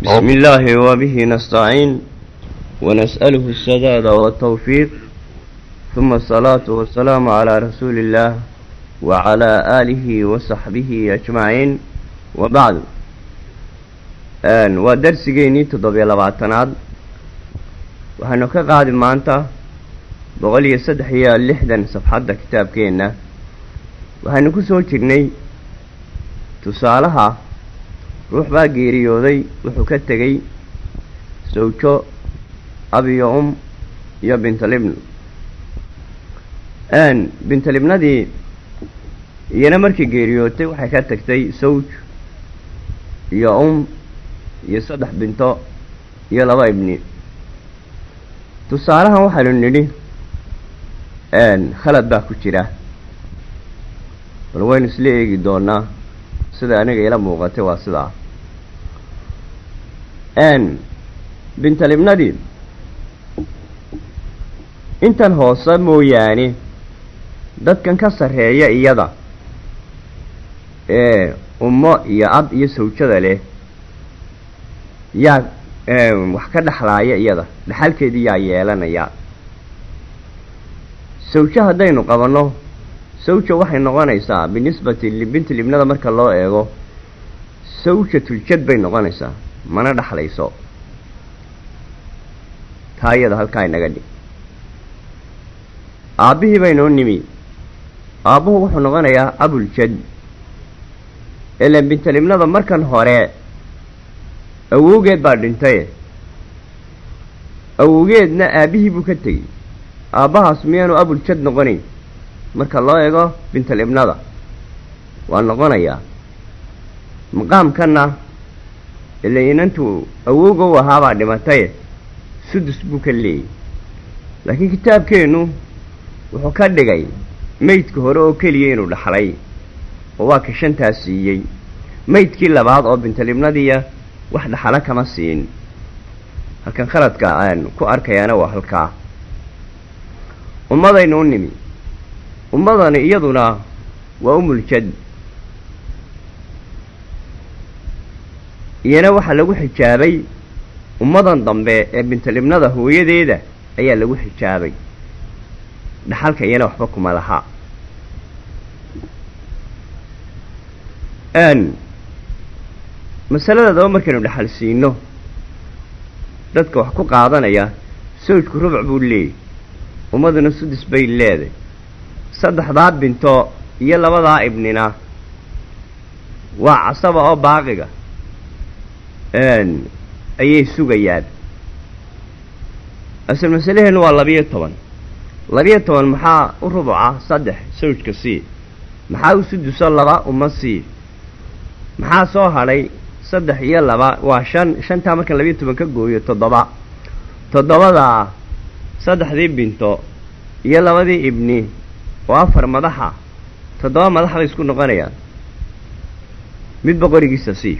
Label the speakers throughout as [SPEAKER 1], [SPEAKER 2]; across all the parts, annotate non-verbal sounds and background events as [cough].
[SPEAKER 1] بسم الله وبه نستعين ونسأله السداد والتوفيق ثم الصلاة والسلام على رسول الله وعلى آله وصحبه أجمعين وبعد waa darsigeennii toddobiyo labaatanaad waxaynu ka qaadi maanta boqol iyo saddex iyo lixdan safxadda kitaabkeenna waxaynu ku soo jirnay tusaalaha ruux baa geeriyooday wuxuu ka tegey sawjo abiyo um iyo bintalibn. Bintalibnadii iyana markii geeriyootay waxay ka tagtay sawj iyo um iyo saddex binto iyo laba ibni. Tusaalahan waxaynu nidhi khalad baa ku jira. Bal waynu isla eegi doonaa sida aniga ila muuqatay waa sidaa bintalibnadii intan hoose mooyaane dadkan ka sarreeya iyada. Ee ummo iyo ab iyo sawjada leh. Yaa wax ka dhexlaaya iyada. Dhexalkeedii yaa yeelanaya. Sawjo haddaynu qabanno sawja waxay noqonaysaa binisbati libinti libnada marka loo eego sawjatuljad bay noqonaysaa mana dhexlayso taa iyada halkaa inaga dhig aabbihii baynoo nimi. Aabbuhu wuxuu noqonayaa abuljad ilan bintalibnada markan hore awowgeed baa dhintay. Awowgeedna aabbihii buu ka tegey. Aabbahaas miyaanu abuljad noqonayn. Marka loo eego bintalibnada waa noqonayaa maqaamkanna ila inantuu awowga u ahaabaa dhimatay sudus buu ka leeyay laakiin kitaabkeennu wuxuu ka dhigay meydka hore oo keliya inuu dhaxlay. Oo waa ka shantaas siiyey. Meydkii labaad oo bintalibnadiya wax dhaxalo kama siin. Halkan khaladka aan ku arkayaana waa halkaa ummadaynu u nimi. Ummadani iyaduna waa umuljad iyana waxaa lagu xijaabay ummadan dambe ee bintalibnada hooyadeeda ayaa lagu xijaabay. Dhaxalka iyana waxba kuma laha. Masaladaadaba markaynu dhexal siino dadka wax ku qaadanaya sawjku rubuc buu leeyay ummaduna sudus bay leeday saddexdaa binto iyo labadaa ibnina waa casaba oo baaqiga ayay sugayaan. Asal masalaheennu waa labiyo toban. Labiyo toban maxaa u rubuca saddex sawjka sii maxaa u suduso laba uma sii maxaa soo hadhay saddex iyo laba? Waa shan shantaa markaan labiyo toban ka gooyo toddoba. Toddobadaa saddexdii binto iyo labadii ibni oo afar madaxa. Toddoba madax bay isku noqonayaan. Midba qorigiisa sii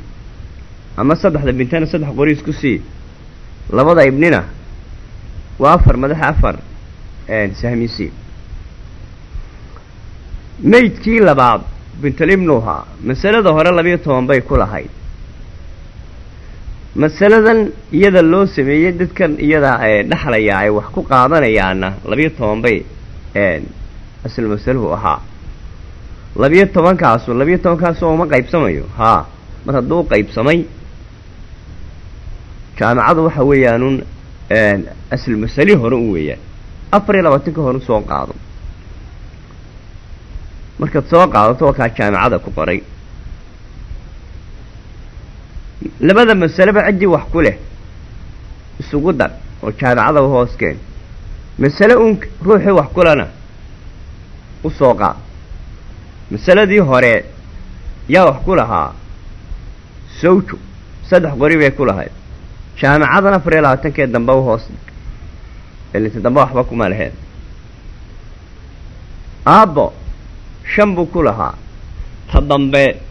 [SPEAKER 1] ama saddexda bintana saddex qori isku sii labada ibnina waa afar madaxa afar sahmisi meydkii labaad bintalibnuha masalada hore labiyo toban bay ku lahayd. Masaladan iyada loo sameeyey dadkan iyada dhexlaya ay wax ku qaadanayaana labiyo toban bay asal masaluhu ahaa. Labiyo tobankaasu labiyo tobankaasu uma qaybsamayo. Haa mar hadduu qaybsamay jaamacadu waxa weeyaanun asal masali hore u weeyaan. Afar iyo labaatanka hore soo qaado. Markaad soo qaadato waa kaa jaamacada ku qoray. Labada masaleba ciddii wax ku leh. Isugu dar oo jaamacadaba hoos keen masale un ruuxii wax kulena u soo qaad. Masaladii hore yaa wax ku lahaa. Sawjo saddex qori bay ku lahayd jaamacadan afar iyo labaatankee dambe u hoos ilinta dambe waxba kuma laheed. Aabbo shan buu ku lahaa. Ta dambe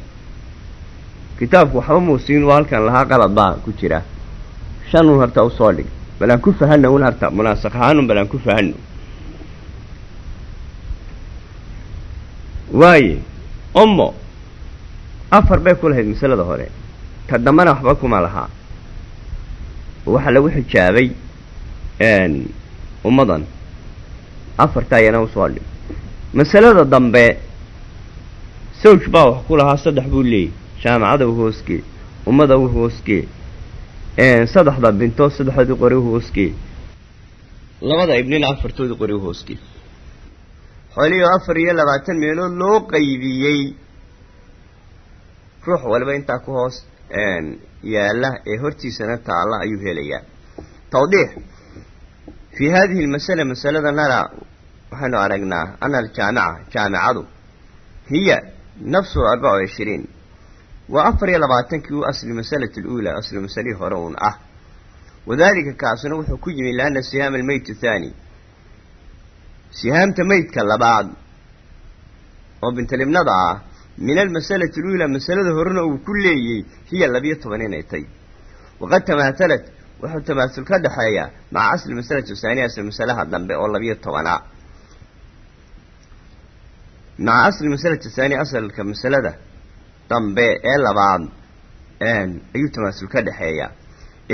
[SPEAKER 1] kitaabku waxba muu siin waa halkan lahaa qalad baa ku jira. Shan un harta u soo dhig. Bal aan ku fahano un harta munaasaq ahaanun bal aan ku fahano waaye ummo afar bay ku lahayd masalada hore. Ta dambena waxba kuma lahaa oo waxaa lagu xijaabay ummadan. Afarta ayana u soo dhig masalada dambe sawj baa wax ku lahaa saddex buu leeyay. Jaamacada u hoosgee ummada u hoosgee saddexda bintood saddexdoodii qori u hoosgee labada ibnina afartoodii qori u hoosgee xoolihii afar iyo labaatan meelood loo qaybiyey. Ruux walba intaa ku hoos yaalla ee hortiisana taalla ayuu helayaa. Tawdiix. Fii hadihi lmasala masalada nara waxaynu aragnaa ana aljaamica jaamicadu. Hiya nafsu arbaca wa cishiriin waa afar iyo labaatankii u asli masalati aluulaa asli masalihii hore uun ah. Wadaalika kaasuna wuxuu ku yimi lianna sihaama almeyt athaani sihaamta meydka labaad oo bintalibnada ah min almasalati aluulaa masalada horena uu ku leeyey hiya labiyo toban inay tay waqad tamaathalat wuxuu tamaasul ka dhexeeyaa maca asli masalati thaaniya asli masalaha dambe oo labiyo tobana maca asli masalati thaaniya asalka masalada dambe ee labaad ayuu tamaasul ka dhexeeyaa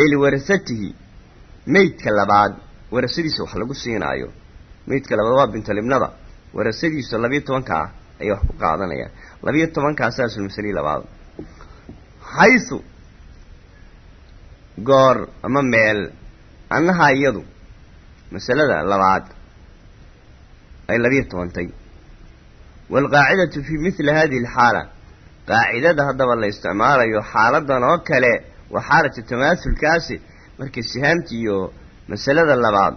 [SPEAKER 1] ee liwarasatihi meydka labaad warasadiisa wax lagu siinaayo meydka labaad waa bintalibnada warasadiisa labiyo tobanka ah ayay wax ku qaadanayaan labiyo tobankaas asl masalihii labaad xaysu goor ama meel annahaa iyadu masalada labaad ay labiyo tobantay waalqaacidatu fii mithli hadihi alxaala qaacidada haddaba la isticmaalayo xaaladan oo kale waa xaalatu tamaasulkaasi markii sihaamti iyo masalada labaad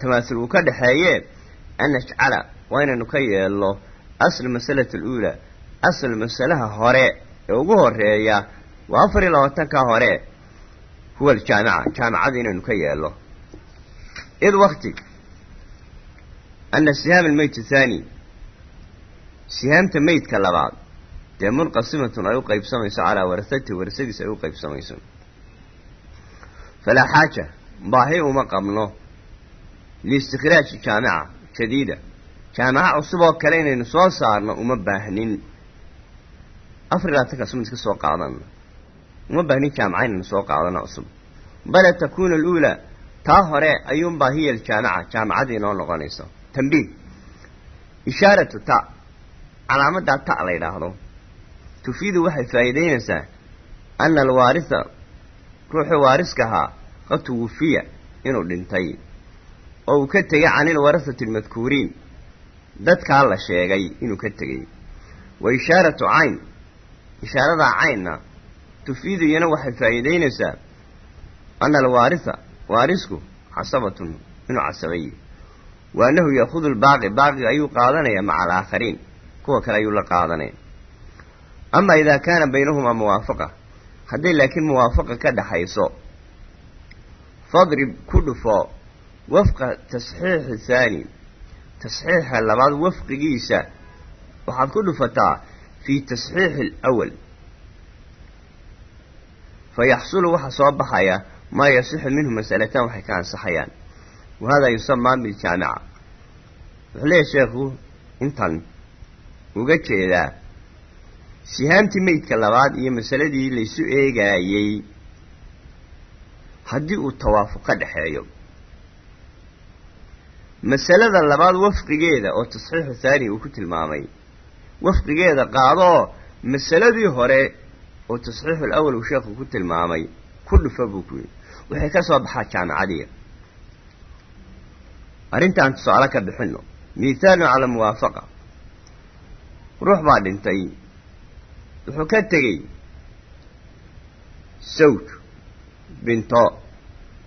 [SPEAKER 1] tamaasul uu ka dhexeeye an najcala waa inaynu ka yeelno asl masalati aluulaa asal masalaha hore ee ugu horreeya waa afar iyo labaatanka hore huwa aljaamica jaamicada inaynu ka yeelno. Id wakti ana sihaam almeyt athaani sihaamta meydka labaad dee munqasimatun ay u qaybsamayso calaa warasatihi warasadiis ay u qaybsamayso. Falaa xaaja baahi uma qabno liistikhraaji jaamica jadiida jaamica cusub oo kale inaynu soo saarno uma baahnin. Afar iyo labaatankaas uma iska soo qaadano uma baahnin jaamica inaynu soo qaadano cusub. Bale takuuna aluulaa taa hore ayuunbaa hiya aljaamica jaamicadii inoo noqonayso. Tambiih ishaaratu ta calaamaddaa ta la yidhaahdo. Tufiidu waxay faa'iidaynaysaa ana alwaarisa ruuxii waariska ahaa qad tuwufiya inuu dhintay. Oo uu ka tegay can ilwarasati almadkuuriin dadkaa la sheegay inuu ka tegey wa ishaaratu cayn ishaaradaa caynna tufiidu iyana waxay faa'iidaynaysaa ana alwaarisa waarisku casabatun inuu casabay. Wa annahu yaakudu lbaaqi baaqiga ayuu qaadanaya maca alaakhariin kuwa kale ayuu la qaadanaya ama idaa kaana baynahumaa muwaafaqa hadday laakiin muwaafaqa ka dhaxayso fadrib ku dhufo wafqa tasxiixi thaani tasxiixa labaad wafqigiisa waxaad ku dhufataa fii tasxiixi alawal fa yaxsulu waxaa soo baxaya maa yasixu minhu masalataan waxay ka ansaxayaan. Wa haadaa yusamaa biljaamica wuxuu leeyahy sheekhu intan uga jeedaa sihaamtii meydka labaad iyo masaladii laysu eegaayey haddii uu tawaafuq ka dhexeeyo masalada labaad wafqigeeda oo tasxiixu thaani uu ku tilmaamay. Wafqigeeda qaadoo masaladii hore oo tasxiixu alawal uu sheekhu ku tilmaamay ku dhufa buu ku yidhi. Waxay ka soo baxaa jaamicadiya arrintaan tusaale ka bixinno mithaalun cala muwaafaqa ruux baa dhintay. Wuxuu ka tegey sawj binto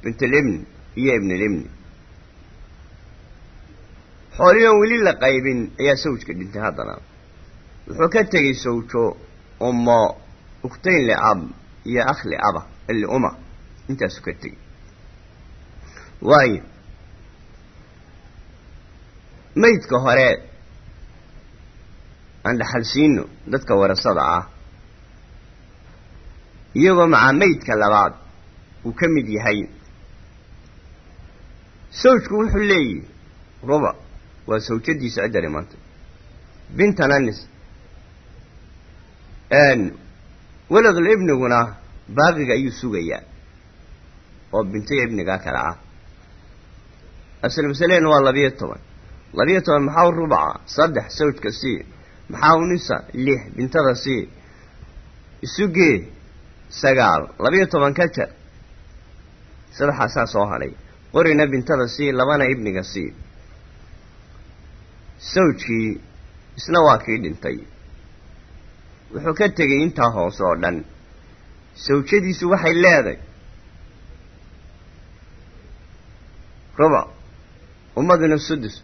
[SPEAKER 1] bintulibni iyo ibnulibni xoolii oon weli la qaybin ayaa sawjka dhintay haddana. Wuxuu ka tegey sawjo ummo uktayn liab iyo akh liaba liuma intaasuu ka tegey. Waayo maydka hore aan dhaxalsiino dadka warasada ah iyagoo macaa maydka labaad uu ka mid yahay sawjku wuxuu leeyihi ruba waa sawjadiisa cidda dhimantay bintan anis waladul ibniguna baaqiga ayuu sugayaa oo bintiga ibniga kale ah asal masalehena waa labiyo toban labiyo toban maxaa u rubaca saddex sawjka sii maxaa u nisa lix bintada sii isugee sagaal labiyo toban ka jar saddexaasaa soo hadhay qorina bintada sii labana ibniga sii sawjkii isna waa kii dhintay. Wuxuu ka tegey intaa hoose oo dhan sawjadiisu waxay leedahay rubac ummaduna sudus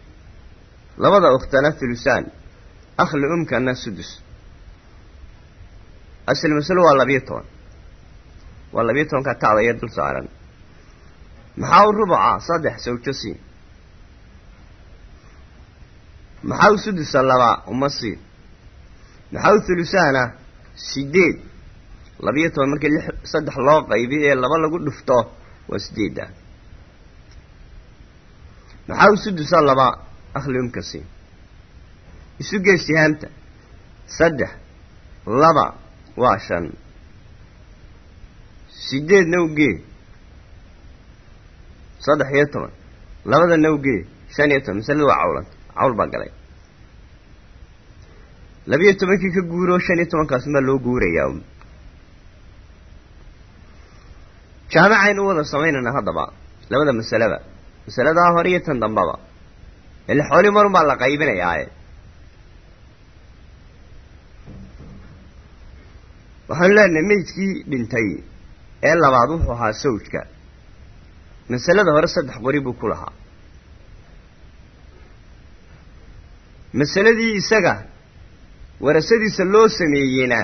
[SPEAKER 1] labada ukhtana thulusaan akhli umkana sudus. Asal masalo waa labiyo toban. Waa labiyo tobanka tacda iyo dul saaran. Maxaa u rubaca saddex sawjo sii maxaa u sudusa laba uma sii? Maxaa u thulusaana sideed. Labiyo toban markii lix saddex loo qaybi ee laba lagu dhufto waa sideedda maxaa u sudusa laba akhli umka sii? Isu gee sihaamta saddex. Laba waa shan. Sideedna u gee. Saddex iyo toban. Labadana u gee. Shan iyo toban. Masalada waa cawlanta cawl baa galay. Labiyo tobankii ka guuro shan iyo tobankaasumaa loo guurayaa un jaamacaynu u wada samaynayna haddaba labada masaleba masaladaa hore iyo tan dambaba. Ile xooli marun baa la qaybinayaae waxaanu leenahay meydkii dhintay ee labaad wuxuu ahaa sawjka. Masalada hore saddex qori buu ku lahaa masaladii isaga warasadiisa loo sameeyeyna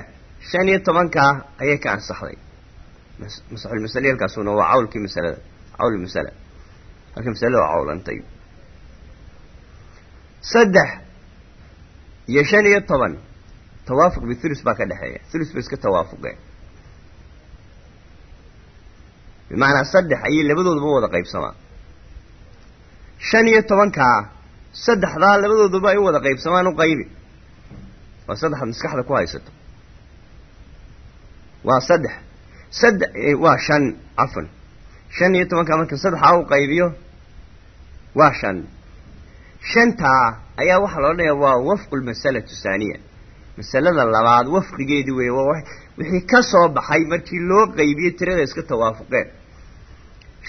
[SPEAKER 1] shan iyo tobankaa ayay ka ansaxday. Masaxulmasale halkaasuna waa cawlkii masalada cawl masala halkii masalada waa cawlantay. Saddex iyo shan iyo toban tawaafuq bithulus baa ka dhexeeya. Thulus ba iska tawaafuqeen bimacnaa saddex ayay labadooduba wada qaybsamaa shan iyo tobankaa saddexdaa labadooduba ay u wada qaybsamaan u qaybi. Waa saddexaad maskaxda ku haysato. Waa saddex. Saddex waa shan cafan shan iyo tobankaa marka saddexaa u qaybiyo waa shan. Shantaa ayaa waxaa loo dhaya waa wafqu lmasalatu haaniya masalada labaad wafqigeedii weeye waa wixii ka soo baxay markii loo qaybiyey tirada iska tawaafuqeen.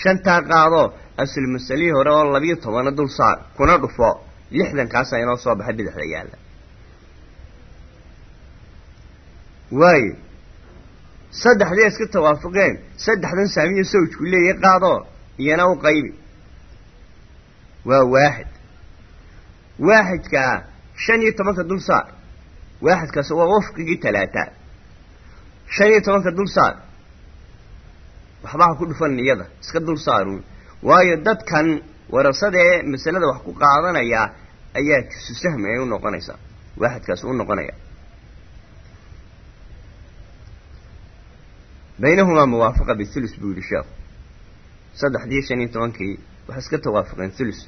[SPEAKER 1] Shantaa qaadoo asl masalihii hore oo labiyo tobana dul saar kuna dhufo lixdankaasaa inoo soo baxay bidixda yaalla. Waayo saddexdii iska tawaafuqeen saddexdan saamiyo sawjku leeyahay qaadoo iyana u qaybi. Waa waaxid. Waaxidkaa shan iyo tobanka dul saar waaxidkaas waa wafqigii talaata. Shan iyo tobanka dul saar waxbaha ku dhufan iyada iska dul saaruun waayo dadkan warasada ee masalada wax ku qaadanaya ayaa jusu sahmi ay u noqonaysaa waaxidkaas u noqonaya. Baynahumaa muwaafaqa bithulus buu yidhi sheekhu saddexdii shan iyo tobankii waxay iska tawaafaqeen thulus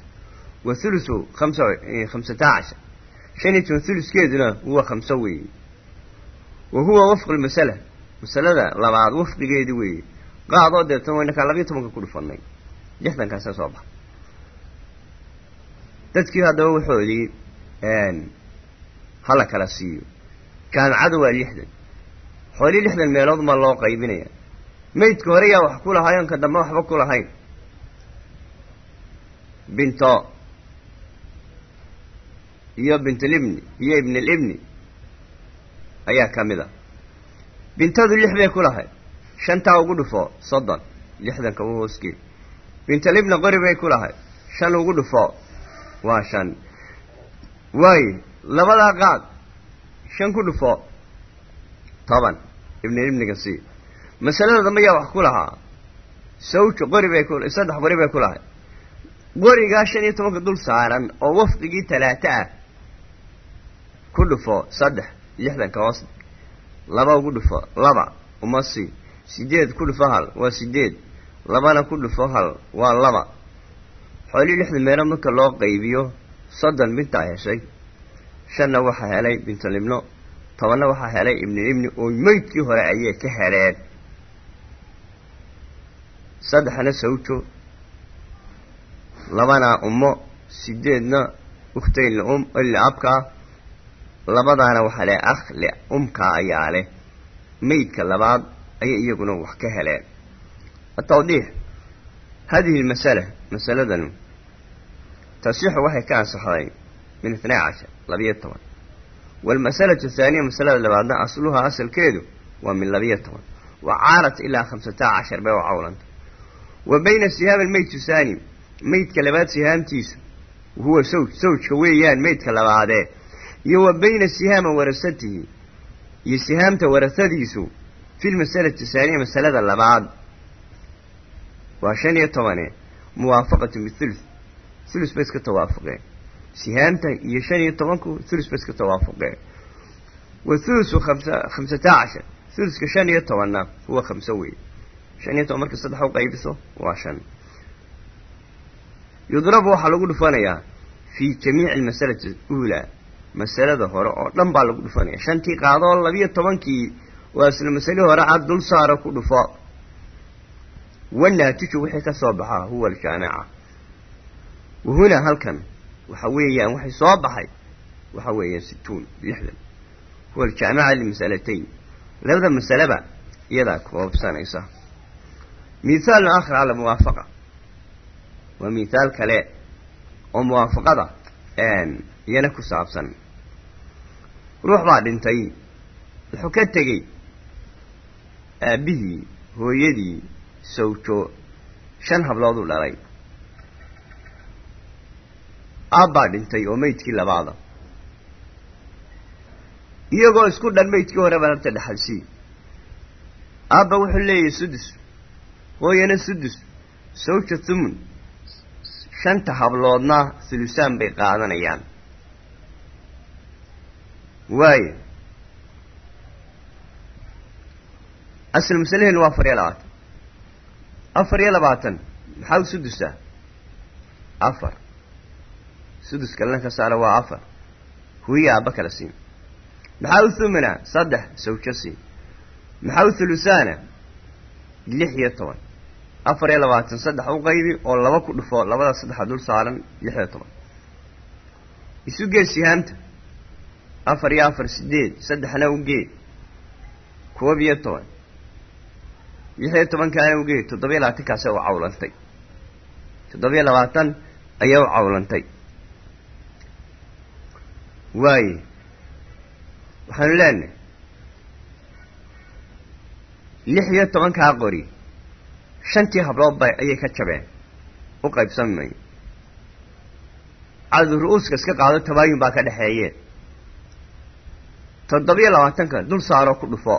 [SPEAKER 1] wa thulusu khamsa khamsataa cashar shan iyo toban thuluskeeduna huwa khamso weeye wa huwa wafqu lmasala masalada labaad wafqigeedii weeye qaadoo deetan waynakaa labiyo tobanka ku dhufanay lixdankaasa soo baxa. Dadkii haddaba waxoodii hala kala siiyo. Jaamicadu waa lixdan. Xoolii lixdan meelood ma loo qaybinaya maydka hore yaa wax ku lahaay onka dambe waxba ku lahayn. Binto iyo bintulibni iyo ibnulibni ayaa ka mid a. Bintadu lix bay ku lahayd. Shantaa ugu dhufo soddon. Lixdanka u hoosgee bintulibna qori bay ku lahayd. Shan ugu dhufo. Waa shan. Waayo labadaa qaad. Shan ku dhufo. Toban. Ibnulibniga sii masalada dambe yaa wax ku lahaa. Sawjo qori bay ku saddex qori bay ku lahayd. Qorigaa shan iyo tobanka dul saaran oo wafqigii talaata ah ku dhufo saddex lixdanka hoos. Laba ugu dhufo laba. Uma sideed ku dhufo hal. Waa sideed labana ku dhufo hal waa laba. Xoolii lixdan meelo marka loo qaybiyo soddon bintaa heshay. Shanna waxaa helay bintulibno tobanna waxaa helay ibnu ibni oo meydkii hore ayay ka heleen. Saddexna sawjo labana ummo sideedna ukhtayn lium liabkaa labadaana waxaa leh akh li umkaa ayaa leh. Meydka labaad ayay iyaguna wax ka heleen atawdiix hadihi almasala masaladan tasixu waxay ka ansaxday min itnay cashar labiyo toban waalmasalatu athaaniya masalada labaadna asluhaa asalkeedu waa min labiyo toban wa caarat ilaa khamsata cashar bay u cawlantay wa bayna sihaam almeyd thaani meydka labaad sihaamtiisu huwa sawj sawjka weeyaan meydka labaadee iyo wa bayna sihaama warasatihi iyo sihaamta warasadiisu fi lmasalati thaaniya masalada labaad waa shan iyo tobane muwaafaqatu bithuluth thulus bay iska tawaafuqeen sihaamta iyo shan iyo tobanku thulus bay iska tawaafuqeen wa thulusu khamsa khamsata cashar. Thuluska shan iyo tobanna huwa khamso wey shan iyo toban marka saddex u qaybiso waa shan. Yudrabu waxaa lagu dhufanayaa fii jamiici almasalati uulaa masalada hore oo dhan baa lagu dhufanaya shantii qaadoo labiyo tobankii waa isla masalihii hore cad dul saaro ku dhufo wanaatiju wixii ka soo baxaa huwa aljaamica wahunaa halkan. Waxa weeyaan waxay soo baxay waxa weeyaan situun lixdan. Huwa aljaamica limasalatayn labada masaleba iyadaa koobsanaysa. Mithaalun aakhar cala muwaafaqa. Waa mithaal kale oo muwaafaqada iyana ku saabsan. Ruux baa dhintay. Wuxuu ka tegey aabbihii hooyadii sawjo shan hablooduu dhalay aabbaa dhintay oo meydkii labaada iyagoo isku dhan meydkii hore baa horta dhexalsii aabba wuxuu leeyahay sudus. Hooyana sudus. Sawja thumun shanta habloodna thulusaan bay qaadanayaan waayo asal masalaheennu waa afar iyo labaatan afar iyo labaatan. Maxaa u sudusaa afar. Sudus kalena ka saara waa afar. Huwiya aabba kala siin. Maxaa u saddex sawjo siin. Maxaa u thulusaana? Lix iyo toban. Afar iyo labaatan saddex u qaybi oo laba ku dhufo labada saddexa dul saaran lix iyo toban. Isu gee sihaamta afar iyo afar sideed saddexna u gee koob iyo toban lix iyo tobankaana u gee toddoba iyo labaatankaasa u cawlantay. Toddoba iyo labaatan ayaa u cawlantay. Waaye waxaanu leenahay lix iyo tobankaa qori shantii hablood ba ayay ka jabeen u qaybsami mayo cadu ru-uuska iska qaado tabaayun baa ka dhexeeye toddoba iyo labaatanka dul saaroo ku dhufo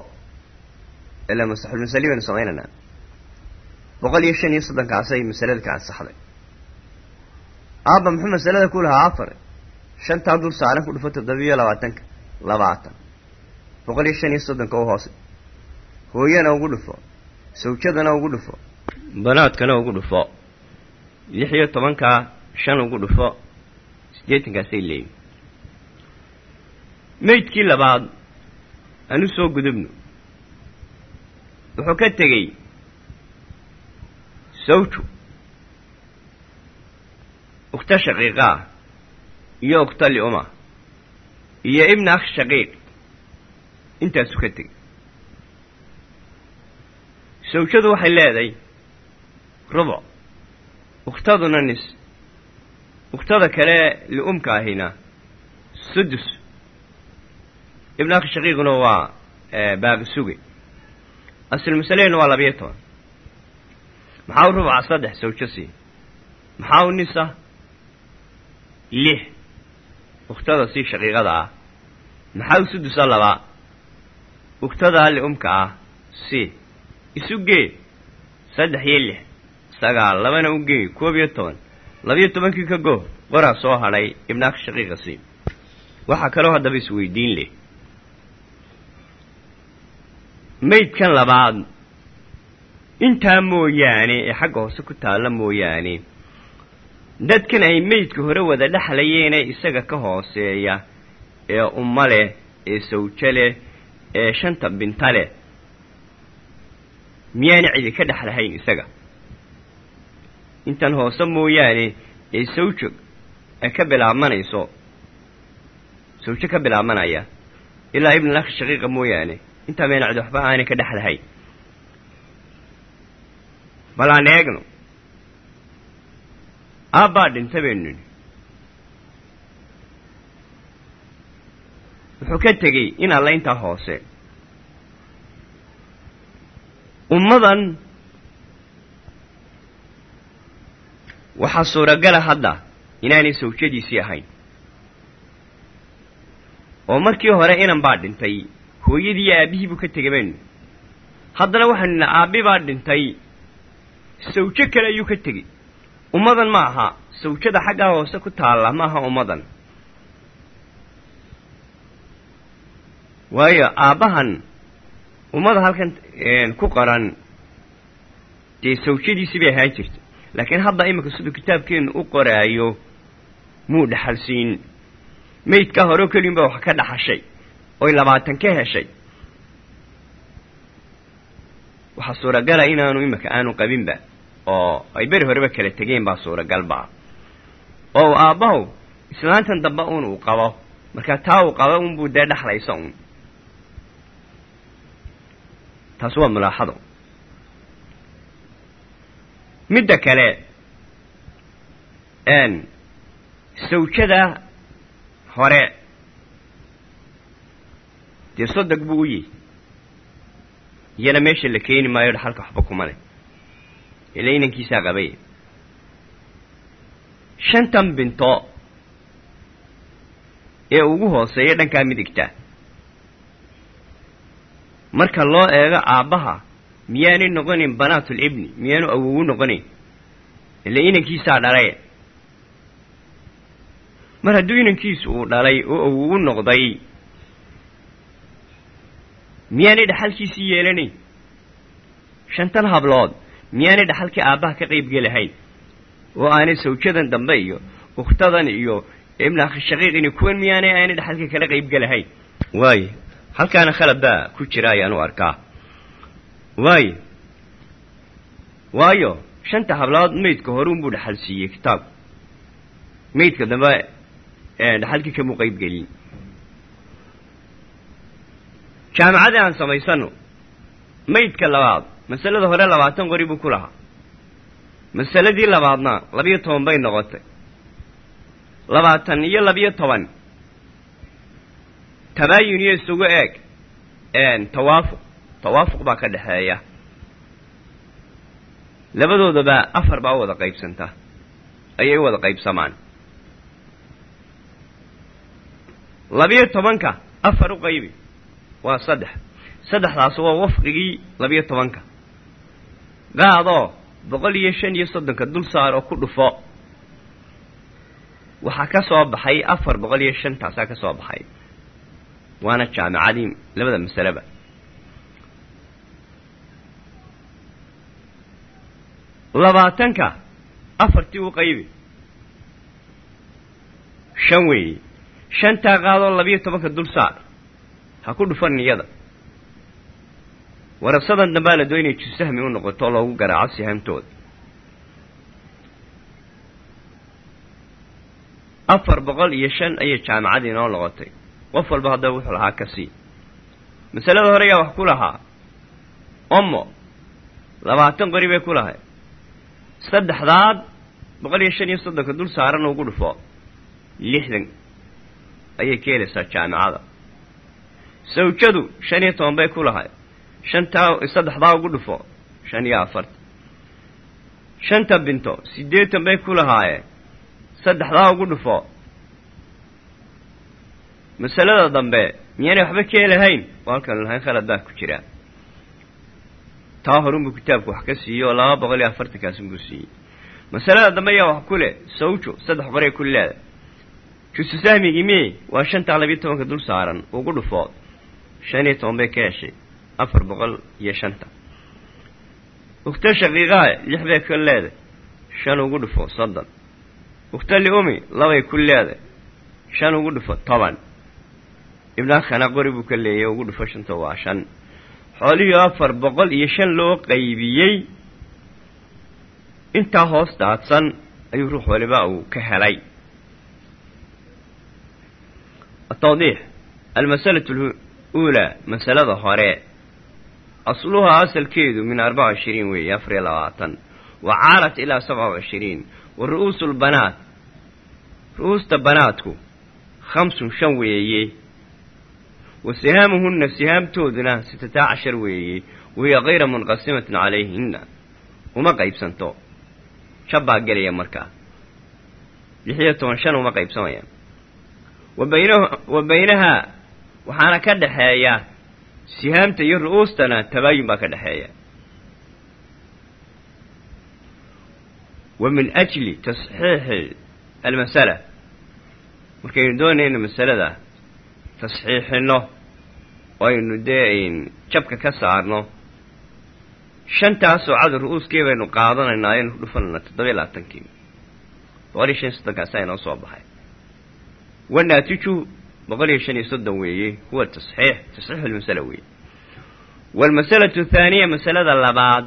[SPEAKER 1] ilaa masaxulmasali baynu samaynaynaa boqol iyo shan iyo soddonkaasay masalada ka ansaxday aabba muxuu masalada ku lahaa afar shantaa dul saaran ku dhufo toddoba iyo labaatanka labaatan boqol iyo shan iyo soddonka u hoose hooyana ugu dhufo sawjadana ugu dhufo banaadkana ugu dhufo lix iyo tobankaa shan ugu dhufo siddeetankaasay leeyihiin meydkii labaad anu soo gudubno wuxuu ka tegey sawju ukhta shaqiiqaa iyo ukhta liuma iyo ibna akh shaqiiq intaasu ka tegey. Sawjadu waxay leedahay rubuc ukhtaduna nis ukhtada kale li'umka ahina sudus ibna akh shaqiiquna waa baaqi suge asal masaleheenna waa labiyo toban. Maxaa u rubuca saddex sawjo sii? Maxaa u nisa? Lix. Ukhtada sii shaqiiqada ah. Maxaa u sudusa laba? Ukhtada li'umka ah si isu gee saddex iyo lix. Sagaal labana u gee koob iyo toban. Labiyo tobankii ka go qoraa soo hadhay ibnaak shaqiiqa si waxaa kaloo haddaba isweydiin leh maydkan labaad. Intaa mooyaane ee xagga hoose ku taalla mooyaane dadkan ay meydka hore wada dhexlayeene isaga ka hooseeya ee ummo leh ee sawjo leh ee shanta binta leh. Miyaana cidi ka dhexlahayn isaga? Intan hoose mooyaane ee sawjo ka bilaabmanayso sawjo ka bilaabmanaya ilaa ibn lakhi shaqiiqa mooyaane intaa meenacdi waxba aanay ka dhexlahayn bal aan eegno aabbaa dhinta baynu wuxuu ka tegey in alla intaa hoose. Ummadan waxaa suuragala hadda inaanay sawjadiisii ahayn. Oo markii hore inan baa dhintay hooyadii iyo aabbihii buu ka tegay baynu haddana waxaanu nidhi aabbi baa dhintay. Sawjo kale ayuu ka tegey. Ummadan ma aha. Sawjada xaggaa hoose ku taalla ma aha ummadan. Waayo aabbahan ummada halkan ku qoran dee sawjadiisii bay ahaan jirta laakiin hadda iminka siduu kitaabkeennu u qoraayo muu dhaxalsiin. Maydkaa horeo keliyin baa wax ka dhaxashay oy labaatan ka heshay. Waxaa suuragala inaanu iminka aanu qabinba oo ay beri horeba kala tegeen baa suuragalba oo u aabbahu islaantan dambe un uu qabo markaa taa uu qabo unbuu dee dhexlaysa un taas waa mulaaxado midda kale sawjada hore dee sodog buu u yihi iyana meesha la keeni maayo dhaxalka waxba kuma leh. Ila inankiisaa qabay shantan binto ee ugu hooseeya dhankaa midigta marka loo eego aabbaha miyaanay noqonayn banaatul ibni miyaanu awowu noqonayn ila inankiisaa dhalay. Mar hadduu inankiisu uu dhalay oo awowu noqday miyaanay dhaxalkiisii yeelanayn shantan hablood miyaanay dhaxalkii aabbaha ka qayb gelahayn oo aanay sawjadan dambe iyo ukhtadan iyo ibn akhi shaqiiq ini kuwan miyaanay aanay dhaxalkii kala qayb gelahayn waayo halkaana khalad baa ku jira ayaan u arkaa waayo waayo shanta hablood maydka hore unbuu dhaxal siiyey kitaabku maydka dambe dhaxalkii kamuu qayb gelin jaamacadii aan samaysano maydka labaad masalada hore labaatan qori buu ku lahaa. Masaladii labaadna labiyo toban bay noqotay. Labaatan iyo labiyo toban. Tabaayun iyo isugu eeg. Tawaafuq tawaafuq baa ka dhexeeya labadoodaba afar baa u wada qaybsanta. Ayay u wada qaybsamaan. Labiyo tobanka afar u qaybi waa saddex. Saddexdaas waa wafqigii labiyo tobanka. Qaadoo boqol iyo shan iyo soddonka dul saar oo ku dhufo. Waxaa ka soo baxay afar boqol iyo shantaasaa ka soo baxay. Waana jaamicadii labada masaleba labaatanka afartii u qaybi. Shan weeye shantaa qaadoo labiyo tobanka dul saar ha ku dhufan niyada. Warasadan dambaa la doonaya jusahmi u noqoto oo loogu garaaco sihamtooda afar boqol iyo shan ayay jaamicadii inoo noqotay. Qof walba haddaba wuxuu lahaa ka sii. Masalada hore yaa wax ku lahaa. Omo labaatan qori bay ku lahay saddexdaad boqol iyo shan iyo soddonka dul saaran ugu dhufo. Lixdan ayay ka helaysaa jaamicada sawjadu shan iyo toban bay ku lahay. Shantaa saddexdaa ugu dhufo shan iyo afartan shanta binto siddeetan bay ku lahaayeen saddexdaa ugu dhufo. Masalada dambe miyaanay waxba ka helahayn oo halkan lahayn khalad baa ku jira. Taa horunbuu kitaabku wax ka siiyey oo laba boqol iyo afartankaasunbuu siiyey. Masalada dambe yaa wax ku leh sawjo saddex qoray ku leeda jusu sahmigii mi waa shantaa labiyo tobanka dul saaran ugu dhufo shan iyo toban bay ka heshay afar boqol iyo shanta ukhto shaqiiqaha lix bay ka leeday shan ugu dhufo soddon ukhto liumi labay ku leeday shan ugu dhufo toban ibnaakhana qori buu ka leeyay ugu dhufo shanta waa shan xoolihii afar boqol iyo shan loo qaybiyey intaa hoos daadsan ayuu ruux waliba uu ka helay atawdiix almasalatu luulaa masalada hore. Asluhaa asalkeedu min arbaca washiriin weeye afar iyo labaatan. Wa caalat ilaa sabca wa ru'uusu lbanaat ru'uusta banaadku khamsun shan weeye. Wa sihaamuhunna sihaamtooduna sittata cashar weeye wahiya kayra munqasimatin calayhinna. Uma qaybsanto. Shan baa gelaya markaa lix toban shan uma qaybsamayaan wa bayna wa baynahaa waxaana ka dhexeeya sihaamta iyo ru'uustana tabaayun baa ka dhexeeya wa min ajli tasxiixi almasala. Markaynu doonayno masalada tasxiixinno oo aynu dee jabka ka saarno shantaasoo cad ru'uuskii baynu qaadanaynaa ayaynu ku dhufanayna toddobiyo labaatankii boqol iyo shan iyo soddonkaasa inoo soo baxay. Wanaatiju boqol iyo shan iyo soddon weeye huwa tasxiix tasxiixu lmasala weeye waalmasalatu athaaniya masalada labaad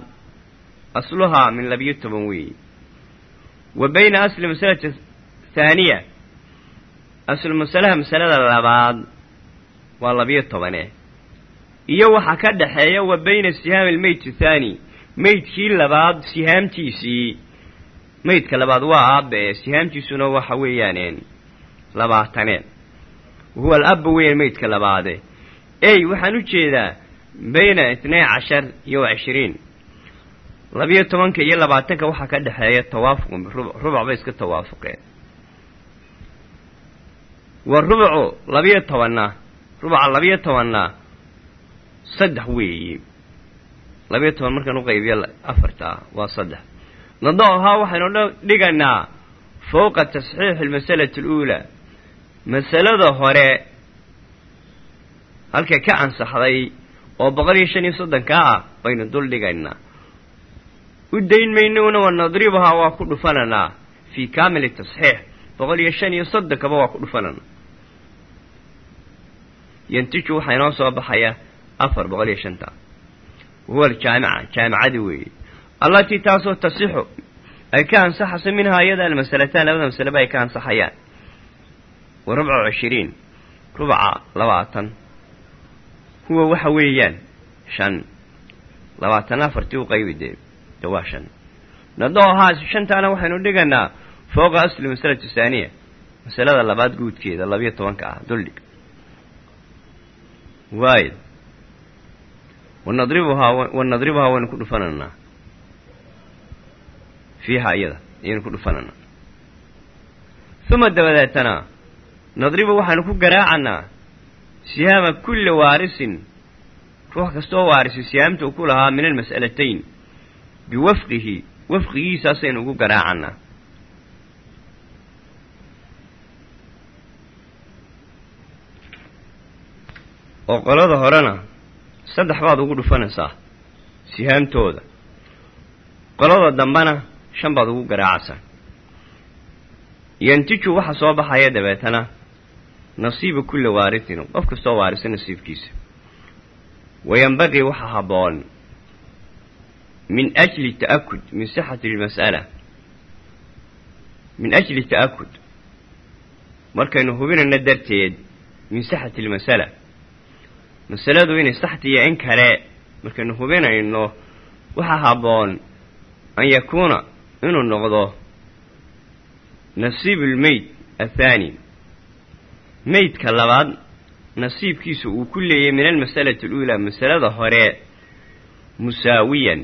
[SPEAKER 1] asluhaa min labiyo toban weeye wa bayna asli masalati thaaniya aslu masalaha masalada labaad waa labiyo tobane iyo waxaa ka dhexeeya wa bayna sihaami almeyt athaani meydkii labaad sihaamtiisii. Meydka labaad waa aabe sihaamtiisuna waxa weeyaan labaataneed wahuwa alabba weeyaan meydka labaade ey waxaan u jeedaa bayna itnay cashar iyo wa cishiriin labiyo tobanka iyo labaatanka waxaa ka dhexeeya tawaafuqun rubuc bay iska tawaafuqeen wa rubucu labiyo tobanna rubuca labiyo tobanna saddex weeye labiyo toban markaan uqaybiyo afarta waa saddex nadaohaa waxaynu dhiganaa fowqa tasxiixi almasalati aluulaa masalada hore halkay ka ansaxday oo boqol iyo shan iyo soddonkaa ah baynu dul dhigaynaa. U dayn maynowna wa nadribuhaa waa ku dhufananaa fii kaamili tasxiix boqol iyo soddonkaba waa ku dhufananaa yantiju waxaa inoo soo baxaya afar boqol iyo shanta. Wahuwa aljaamica jaamicadii weeye. Allatii taasoo tasixu ay ka ansaxayso minhaa iyada almasalataan labada masaleba ay ka ansaxayaan wa rubca cishiriin rubca labaatan huwa waxa weeyaan shan labaatan afartii u qaybi dee de waa shan nadoohaas shantaana waxaynu dhiganaa fooqa asli masalati thaaniya masalada labaad guudkeeda labiyo tobanka ah duldhig waay wanadribuhaa wanadribuhaa waynu ku dhufananaa fiiha iyada ayaynu ku dhufananaa uma dabadeetana nadribu waxaanu ku garaacanaa sihaama kulli waarisin. Ruux kastoo waarisi sihaamta uu ku lahaa min almas'alatayn. Biwafqihi wafqigiisaasaynu ugu garaacanaa oo qolada horena saddex baad ugu dhufanaysaa sihaamtooda qolada dambena shan baad ugu garaacaysaa. Yantiju waxa soo baxaya dabeetana nasiiba kulli waarisin qof kastoo waarisa nasiibkiisa. Wayanbaqii waxa habboon min ajli ta'akud min sixati almas'ala. Min ajli ta'akud markaynu hubinayno darteed min sixati almasala. Masaladu inay saxtiiyo in kale markaynu hubinayno waxaa habboon an yakuuna inuu noqdo nasiibu lmeyd athaani meydka labaad nasiibkiisa uu ku leeyay min almas'alati aluulaa masalada hore musaawiyan.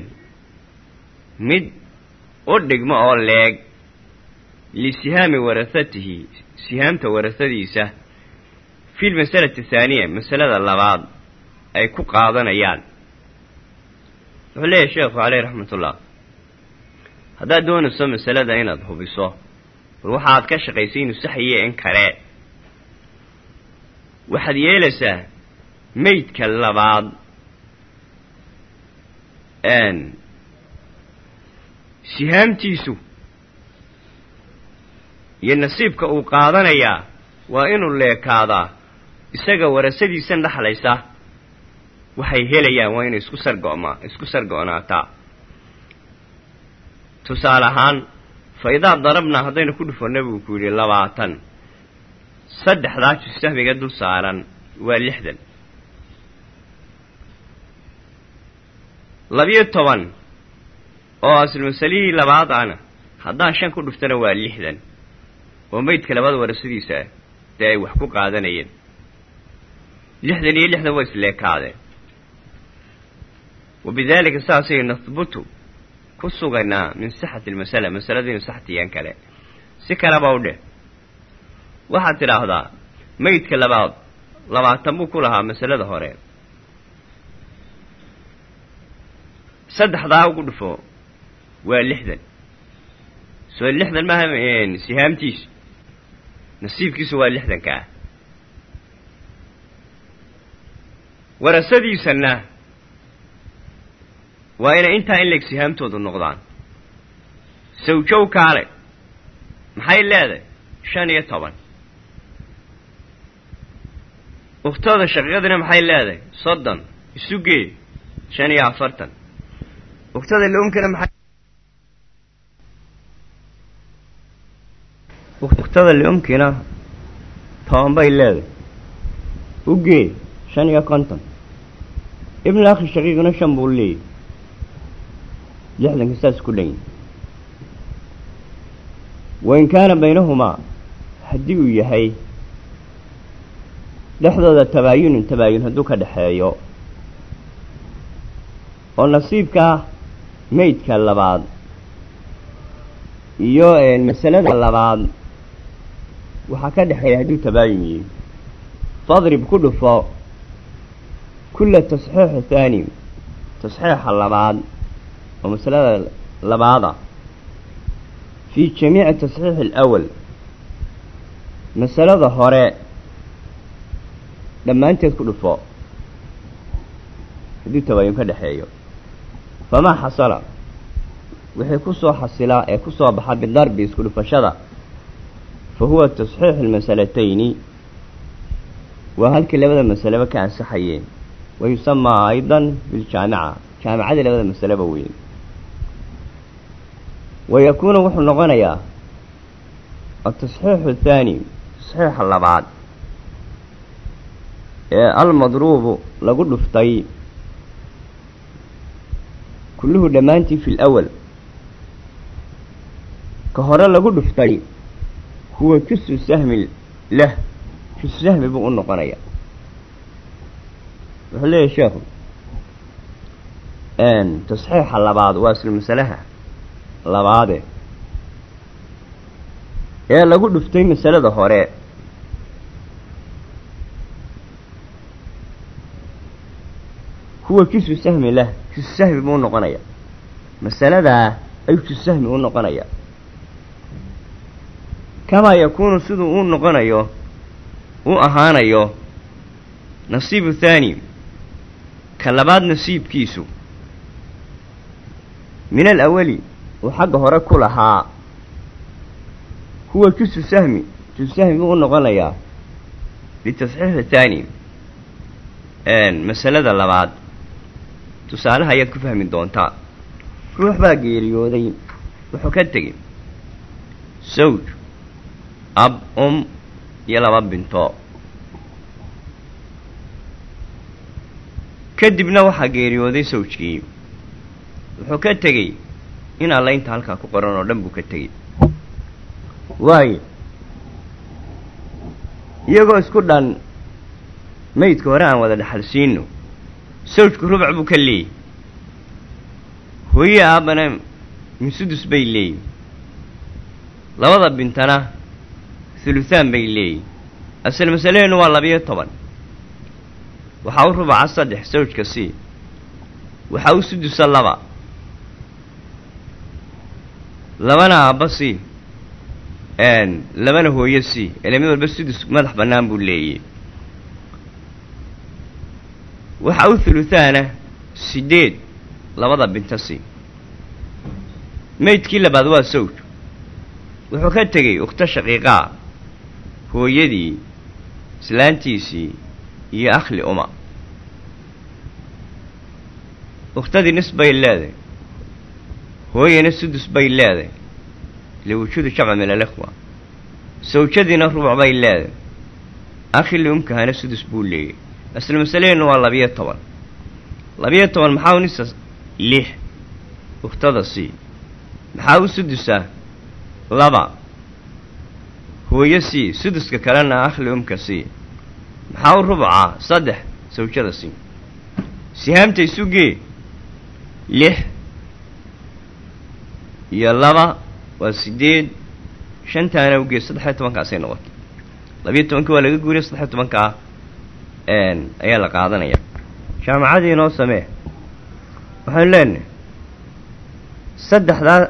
[SPEAKER 1] Mid u dhigmo oo leeg lisihaami warahatihi sihaamta warahadiisa fi lmasalati athaaniya masalada labaad ay ku qaadanayaan. Wuxuu leeyahay sheekhu caleyh raxmatullah haddaad doonayso masalada inaad hubiso bal waxaad ka shaqaysay inuu saxaye in kale waxaad yeelaysaa meydka labaad sihaamtiisu iyo nasiibka uu qaadanayaa waa inuu leekaadaa isaga warasadiisan dhexlaysa waxay helayaan waa inay isku sargo'maa isku sargo'naataa tusaale ahaan fa idaa haddaynu ku dhufo nebigu ku yidhi labaatan saddexdaa sahmiga dul saaran waa lixdan. Labiyo toban oo aslu masalihii labaad ana haddaan shan ku dhuftana waa lixdan oo meydka labada warasadiisa ah dee ay wax ku qaadanayeen. Lixdan iyo lixdan waa isleekaadeen wa bidaalika saasay nahbutu ku sugaynaa min sixati almasala masaladiinu saxtiyaan kale. Si kaleba u dheh waxaad tidhaahdaa meydka labaad labaatan buu ku lahaa masalada hore. Saddexdaa ugu dhufo waa lixdan. Soo lixdan maaha sihaamtiisu nasiibkiisu waa lixdanka. Ah warasadiisanna waa inay intaa in leeg sihaamtoodu noqdaan. Sawjow kaale maxay leedahay? Shan iyo toban uktada shaqiiqadina maxay leedahay? Soddon. Isugee? Shan iyo afartan. Uktada loomkana maxay? Uktada liomkina toban bay leedahay. Ugee? Shan iyo konton. Ibn akhi shaqiiqina shan buu leeyay. Lixdanka saas ku dhanyi wain kaana baynahumaa haddii uu yahay dhexdooda tabaayunun tabaayun hadduu ka dhexeeyo oo nasiibka meydka labaad iyo masalada labaad waxaa ka dhexeeya hadduu tabaayun yihi fadrib ku dhufo kulla tasxiixi thaani tasxiixa labaad oo masalada labaada fii jamiici tasxiixi alawal masalada hore dhammaanteed ku dhufo. Hadduu tabaayun ka dhexeeyo famaa xasala wixii ku soo xasilaa ee ku soo baxa bidarbi isku dhufashada. Fa huwa tasxiixu almasalatayni waa halkii labada masaleba ka ansaxayeen wa yusamaa aydan biljaamica jaamicadii labada masaleba weyn. Wa yakuunu wuxuu noqonayaa atasxiixu athaani tasxiixa labaad ee almadruubu lagu dhuftay. Kulluhu dhammaantii fi lawal ka hore lagu dhuftay huwa jusu sahmi lah jusu sahmi buu u noqonaya. Wuxuu leeyahy sheekhu tasxiixa labaad waa isla masalaha labaade. Ee lagu dhuftay masalada hore huwa jusu sahmi lah jusu sahmi buu noqonaya. Masaladaa ayuu jusu sahmi u noqonaya. Kamaa yakuunu siduu u noqonayo u ahaanayo nasiibu thaani ka labaad nasiibkiisu min alawali uu xagga hore ku lahaa. Huwa jusu sahmi jusu sahmi buu u noqonayaa litasxiixi thaani. Masalada labaad tusaalaha ayaad ku fahmi doontaa. Ruux baa geeriyooday wuxuu ka tegey sawj ab um iyo laba binto. Kadibna waxaa geeriyooday sawjkii wuxuu ka tegey in alla inta halkaa ku qoran oo dhan buu ka tegey. Waayo iyagoo isku dhan meydka hore aan wada dhexal siino sawjku rubac buu ka leeyay. Hooye aabbana minsudus bay leeyihiin labada bintana huluhaan bay leeyihiin asal masalaheennu waa labiyo toban. Waxaa u rubaca saddex sawjka c waxaa u sudusa laba. Labana aabba c labana hooyo c ele mid walba sudus madax bannaan buu leeyay waxaa u huluthaana siddeed labada binto c meydkii labaad waa sawj. Wuxuu ka tegey ukhto shaqiiqaa hooyadii islaantiisii iyo akhli uma ukhtadii nis bay leedahay. Hooyana sudus bay leedahay. Liwujuudu jamca min alikhwa. Sawjadiina rubuc bay leedahay. Akhi liumkahana sudus buu leeyahy aslu masaleheenna waa labiyo toban. Labiyo toban maxaa u nisa lix. Ukhtada sii maxaa u sudusaa laba. Hooyo sii suduska kalena akhli umka sii maxaa u rubucaa saddex. Sawjada sii sihaamta isugee lix. Iyo laba. Waa sideed shantaana ugee saddexiyo tobankaasay noqotay. Labiyo tobankii waa laga guuriya saddexiyo tobankaa ayaa la qaadanaya. Jaamacadii inoo samee. Waxaanu leenahay saddexdaa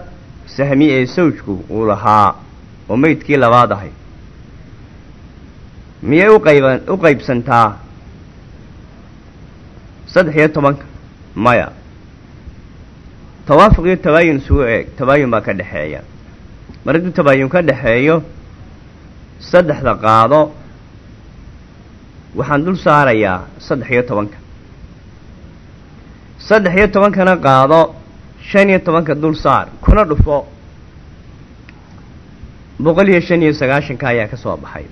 [SPEAKER 1] sahmi ee sawjku uu lahaa oo meydkii labaad ahay. Miyay uqayban u qaybsantaa? Saddex iyo tobanka maya. Tawaafuq iyo tabaayun isugu eeg tabaayun baa ka dhexeeya. Mar hadduu tabaayun ka dhexeeyo saddexda qaado waxaan dul saarayaa saddex iyo tobanka. Saddex iyo tobankana qaado shan iyo tobanka dul saar kuna dhufo boqol iyo shan iyo sagaashanka ayaa ka soo baxay.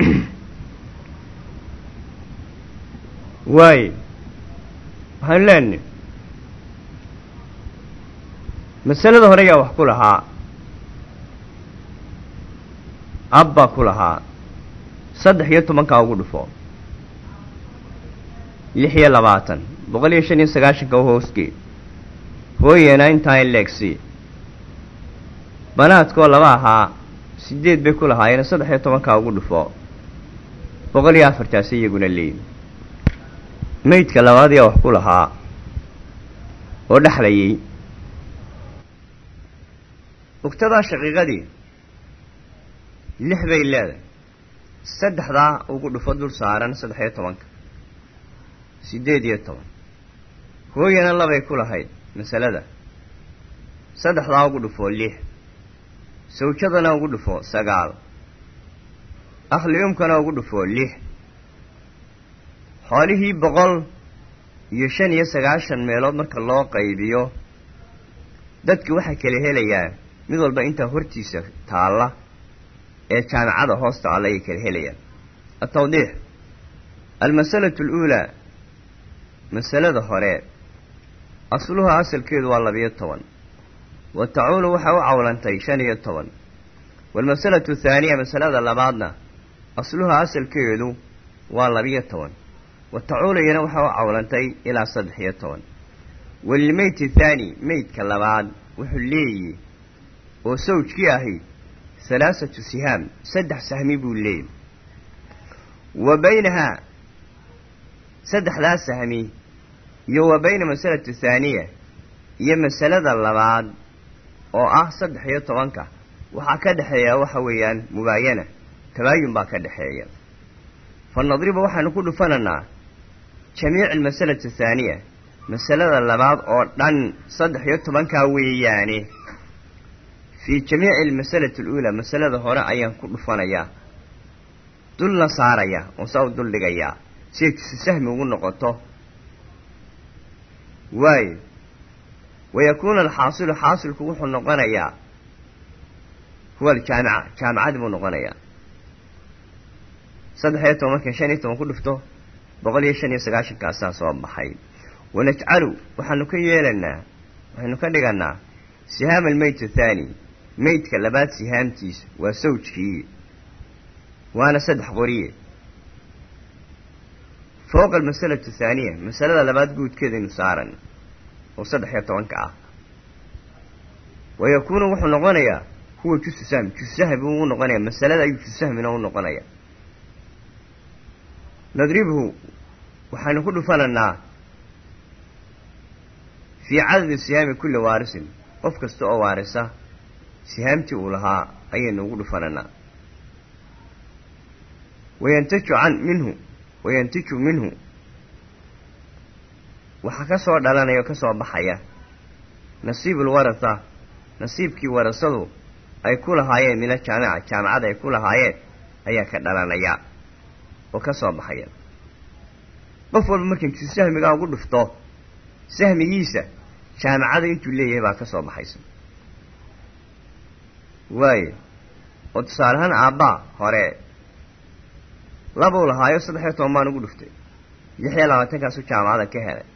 [SPEAKER 1] [clears throat] Waaye waxaanu leenahay masalada hore yaa wax ku lahaa abbaa ku lahaa saddex iyo tobankaa ugu dhufo lix iyo labaatan. Boqol iyo shan iyo sagaashanka u hoosgee hooyana intaa in leegsi banaadkoo laba ahaa sideed bay ku lahaayeen saddex iyo tobankaa ugu dhufo. Boqol iyo afartaasi iyaguna leeyi meydka labaad yaa wax ku lahaa oo dhexlayay ugtadaa shaqiiqadii lix bay leedahay. Saddexdaa ugu dhufo dul saaran saddex iyo tobanka siddeed iyo toban hooyana labay ku lahayd masalada. Saddexdaa ugu dhufo lix. Sawjadana ugu dhufo sagaal. Akhliyumkana ugu dhufo lix. Xoolihii boqol iyo shan iyo sagaashan meelood marka loo qaybiyo dadki waxay kala helayaan mid walba intaa hortiisa taalla ee jaamicada hoos taalla ayay kala helayaan. Atawdiix almasalatu aluulaa masalada hore asluha asalkeedu waa labiyo toban. Wa tacuulu waxay u cawlantay shan iyo toban. Waalmasalatu athaaniya masalada labaadna asluha asalkeedu waa labiyo toban. Wa tacuulu iyana waxay u cawlantay ilaa saddex iyo toban. Walilmeyti athaani meydka labaad wuxuu leeyihi oo sawjkii ahi halaasatu sihaam saddex sahmi buu leeyahy wa baynahaa saddexdaa sahmi iyo wa bayna masalatu thaaniya iyo masalada labaad oo ah saddex iyo tobanka waxaa ka dhexeeya waxa weeyaan mubaayana tabaayun baa ka dhexeeya. Fa nadribu waxaanu ku dhufananaa jamiic almasalati athaaniya masalada labaad oo dhan saddex iyo tobankaa weeyaane fii jamiici almasalati aluulaa masalada hore ayaan ku dhufanayaa dulna saaraya oo saa u dul siay kisu sahmi ugu noqoto. Waayo wayakuuna alxaasilu xaasilku wuxuu noqonayaa huwa aljaamica jaamicadii buu noqonayaa saddex iyo toban markan shan iyo toban ku dhufto boqol iyo shan iyo sagaashankaasaa soo baxay. Wanajcalu waxaanu ka yeelanaa waxaynu ka dhiganaa sihaam almeyt athaani meydka labaad sihaamtiisa waa sawjkii. Waana saddex qoriye fowqa almasalatu athaaniya masalada labaad guudkeedaynu saaran oo saddex iyo tobanka ah wayakuunu wuxuu noqonayaa huwa jusu sahmi jusu sahmi buu u noqonayaa masalada ayuu jusu sahmina u noqonaya nadribhu waxaynu ku dhufananaa fii cadadi sihaami kulli waarisin qof kasta oo waarisa sihaamtii uu lahaa ayaynu ugu dhufananaa wayantaju can minhu wayantiju minhu. Waxaa ka soo dhalanaya oo ka soo baxaya nasiibul waratha nasiibkii warasadu ay ku lahaayeen mina jaamica jaamicada ay ku lahaayeen ayaa ka dhalanaya oo ka soo baxaya. Qof walba markan sahmigaa ugu dhufto sahmigiisa jaamicada intuu leeyahay baa ka soo baxaysa. Waayo oo tusaale ahaan aabbaa hore labuu lahaayo saddex iyo toban baan ugu dhuftay. Lix iyo labaatankaasu jaamacada ka helay.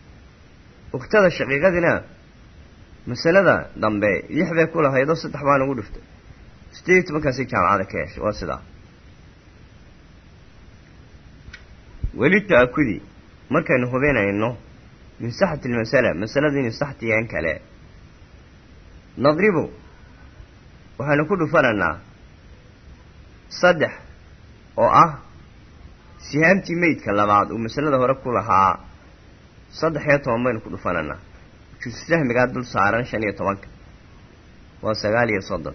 [SPEAKER 1] Ugtada shaqiiqadiina masalada dambe lix bay ku lahaydoo saddex baan ugu dhuftay. Sideed iyo tobankaasi jaamacada ka heshay waa sidaa. Weli ta-akudi markaynu hubinayno min saxati almasala masaladu inay kale. Nadribu waxaynu ku dhufanaynaa saddex oo ah sihaamtii meydka labaad uu masalada hore ku lahaa saddex iyo toban baynu ku dhufanaynaa. Jusu dul saaran shan iyo tobanka. Waa sagaal iyo soddon.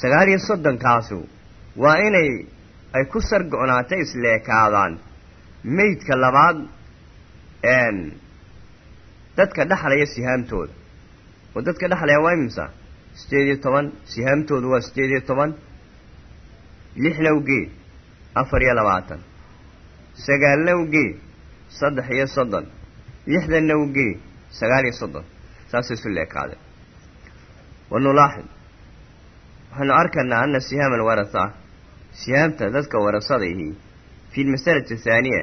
[SPEAKER 1] Sagaal iyo soddonkaasu waa inay ay ku sargo-naatay isleekaadaan meydka labaad dadka dhexlaya sihaamtooda oo dadka dhexlaya waa imisa sideed iyo toban. Sihaamtoodu waa sideed iyo toban. Lixna ugee afar iyo labaatan sagaalna ugee saddex iyo soddon lixdanna ugee sagaal iyo soddon saasay isu leekaadeen wa nulaaxid waxaynu arkaynaa ana sihaam alwaratha sihaamta dadka warasadaihii fi lmasalati athaaniya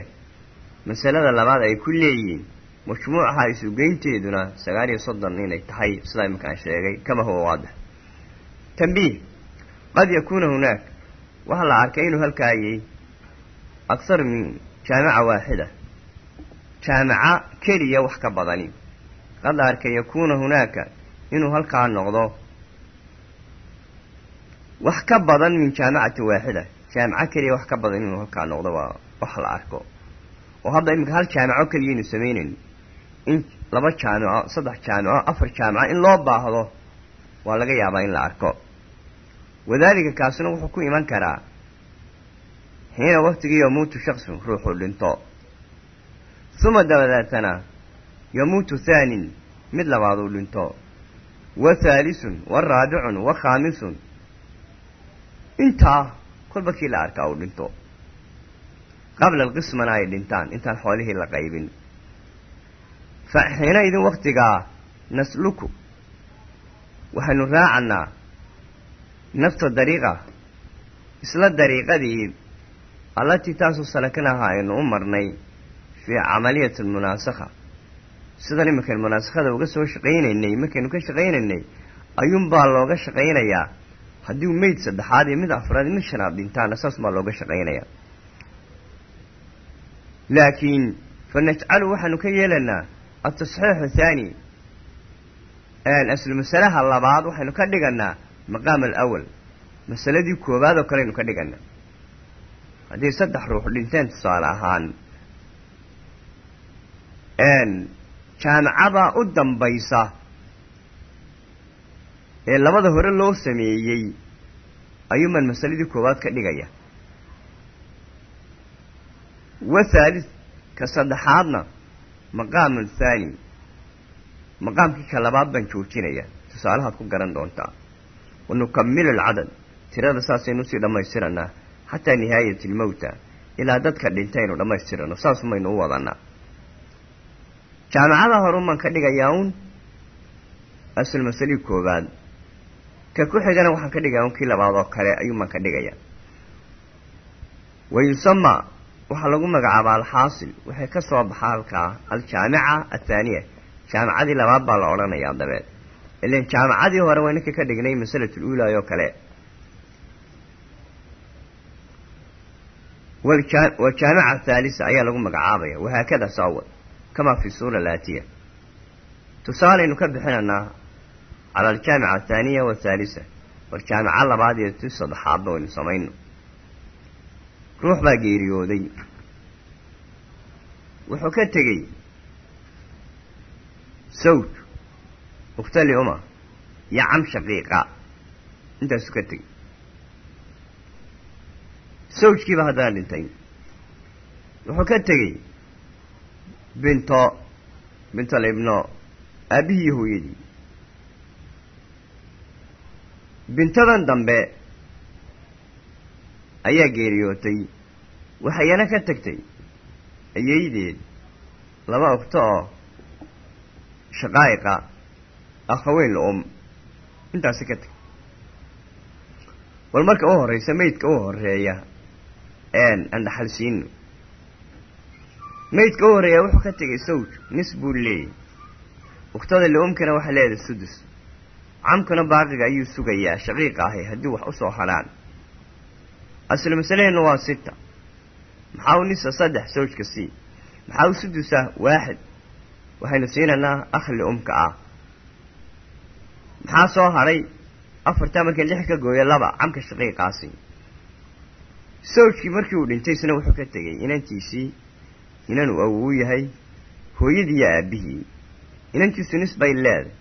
[SPEAKER 1] masalada labaad ay ku leeyihiin majmuucaha isugeynteeduna sagaal iyo soddon inay tahay sidaa iminkaan sheegay kama huwa waadix tambiih qad yakuuna hunaak waxaa la arkay inuu halkaayay akhar min jaamica waaxida jaamica keliya wax ka badani. Qad la arkay yakuuna hunaaka inuu halkaa noqdo. Wax ka badan min jaamicati waaxida jaamico keliya wax ka badan inuu halkaa noqdo waa wax la arko. Oo hadda iminka hal jaamico keliyaynu samaynayno in laba jaamico saddex jaamico afar jaamico in loo baahdo waa laga yaabaa in la arko wadaalika kaasina wuxuu ku iman karaa xiina waktigii yamuutu shaksun ruuxuu dhinto. Uma dabadeetana yamuutu thaanin mid labaad uu dhinto. Wa thaalisun wa raabicun wa khaamisun. Intaa kolba kii la arkaa uu dhinto. Qabla alqismana ay dhintaan intaan xoolihii la qaybin. Fa xiina idin waktigaa nasluku waxaynu raacannaa nafta dariiqa isla dariiqadii allatii taasoo salakanaha aynu u marnay fii camaliyati almunaasakha sidan iminkayn munaasakhada uga soo shaqaynaynay markaynu ka shaqaynaynay ayuunbaa looga shaqaynayaa. Haddii meyd saddexaad iyo mid afraad iyo mid shanaad dhintaana saas baa looga shaqaynayaa. Laakiin fa najcalu waxaanu ka yeelaynaa atasxiixu athaani aslu masalaha labaad waxaynu ka dhiganaa maqaam alawal masaladii koowaad oo kaleaynu ka dhiganaa haddii saddex ruux dhinteen tusaale ahaan jaamicada u dambaysa ee labada hore loo sameeyey ayuuman masaladii koowaad ka dhigaya wa thaalith ka saddexaadna maqaam athaani maqaamkii ka labaad baan joojinaya tusaalahaad ku garan doontaa wa nukamilu alcadad tirada saasaynu u sii dhammaystiranaa xataa nihaayati almowta ilaa dadka dhintaynu dhammaystirano saasumaynu u wadanaa jaamicada horumaan ka dhigayaa uun asal masalii koowaad ka ku xigana waxaan ka dhigayaa un kii labaad oo kale ayuumaan ka dhigaya wa yusamaa waxaa lagu magacaabaa alxaasil waxay ka soo baxaa halkaa aljaamica athaaniya jaamicadii labaad baa la odhanayaa dabeed ilan jaamicadii hore waa ninka ka dhignay masalatul uulaay oo kale. Waljaamica athaalisa ayaa lagu magacaabaya. Wahaakada saawad kamaa fi suura alaatiya tusaalaynu ka bixinaynaa cala aljaamica athaaniya wathaalisa war jaamica labaad iyo ti saddexaadba waynu samayno. Ruux baa geeriyooday. Wuxuu ka tegey sawj uktali uma iyo cam shaqiiqa intaasuu ka tegey sawjkiiba haddana dhintay. Wuxuu ka tegey binto bintal ibno aabbihii iyo hooyadii. Bintadan dambe ayaa geeriyootay waxayana ka tagtay ayeydeed laba ogto oo shaqaa'iqa akhaweyn la um intaasi ka tag. Bal marka u horraysa meydka u horreeya aan dhaxalsiino meydka u horreeya wuxuu ka tegay sawj nis buu leeyay. Ukhtada waxay leedahay sudus. Camkuna baaqiga ayuu sugayaa shaqiiqa ahi haddii wax u soo hadhaan aslu masalaheennu waa sita. Maxaa u nisa saddex sawjka sii? Maxaa u sudusa? Waaxid. Waxaynu siinaynaa akhli umka ah maxaa soo hadhay afartaa markii lix ka gooyo laba camka shaqiiqaasi sawjkii markii uu dhintay isna wuxuu ka tegey inantiisii inanuu awuu yahay hooyadii iyo aabbihii inantiisu nis bay leeday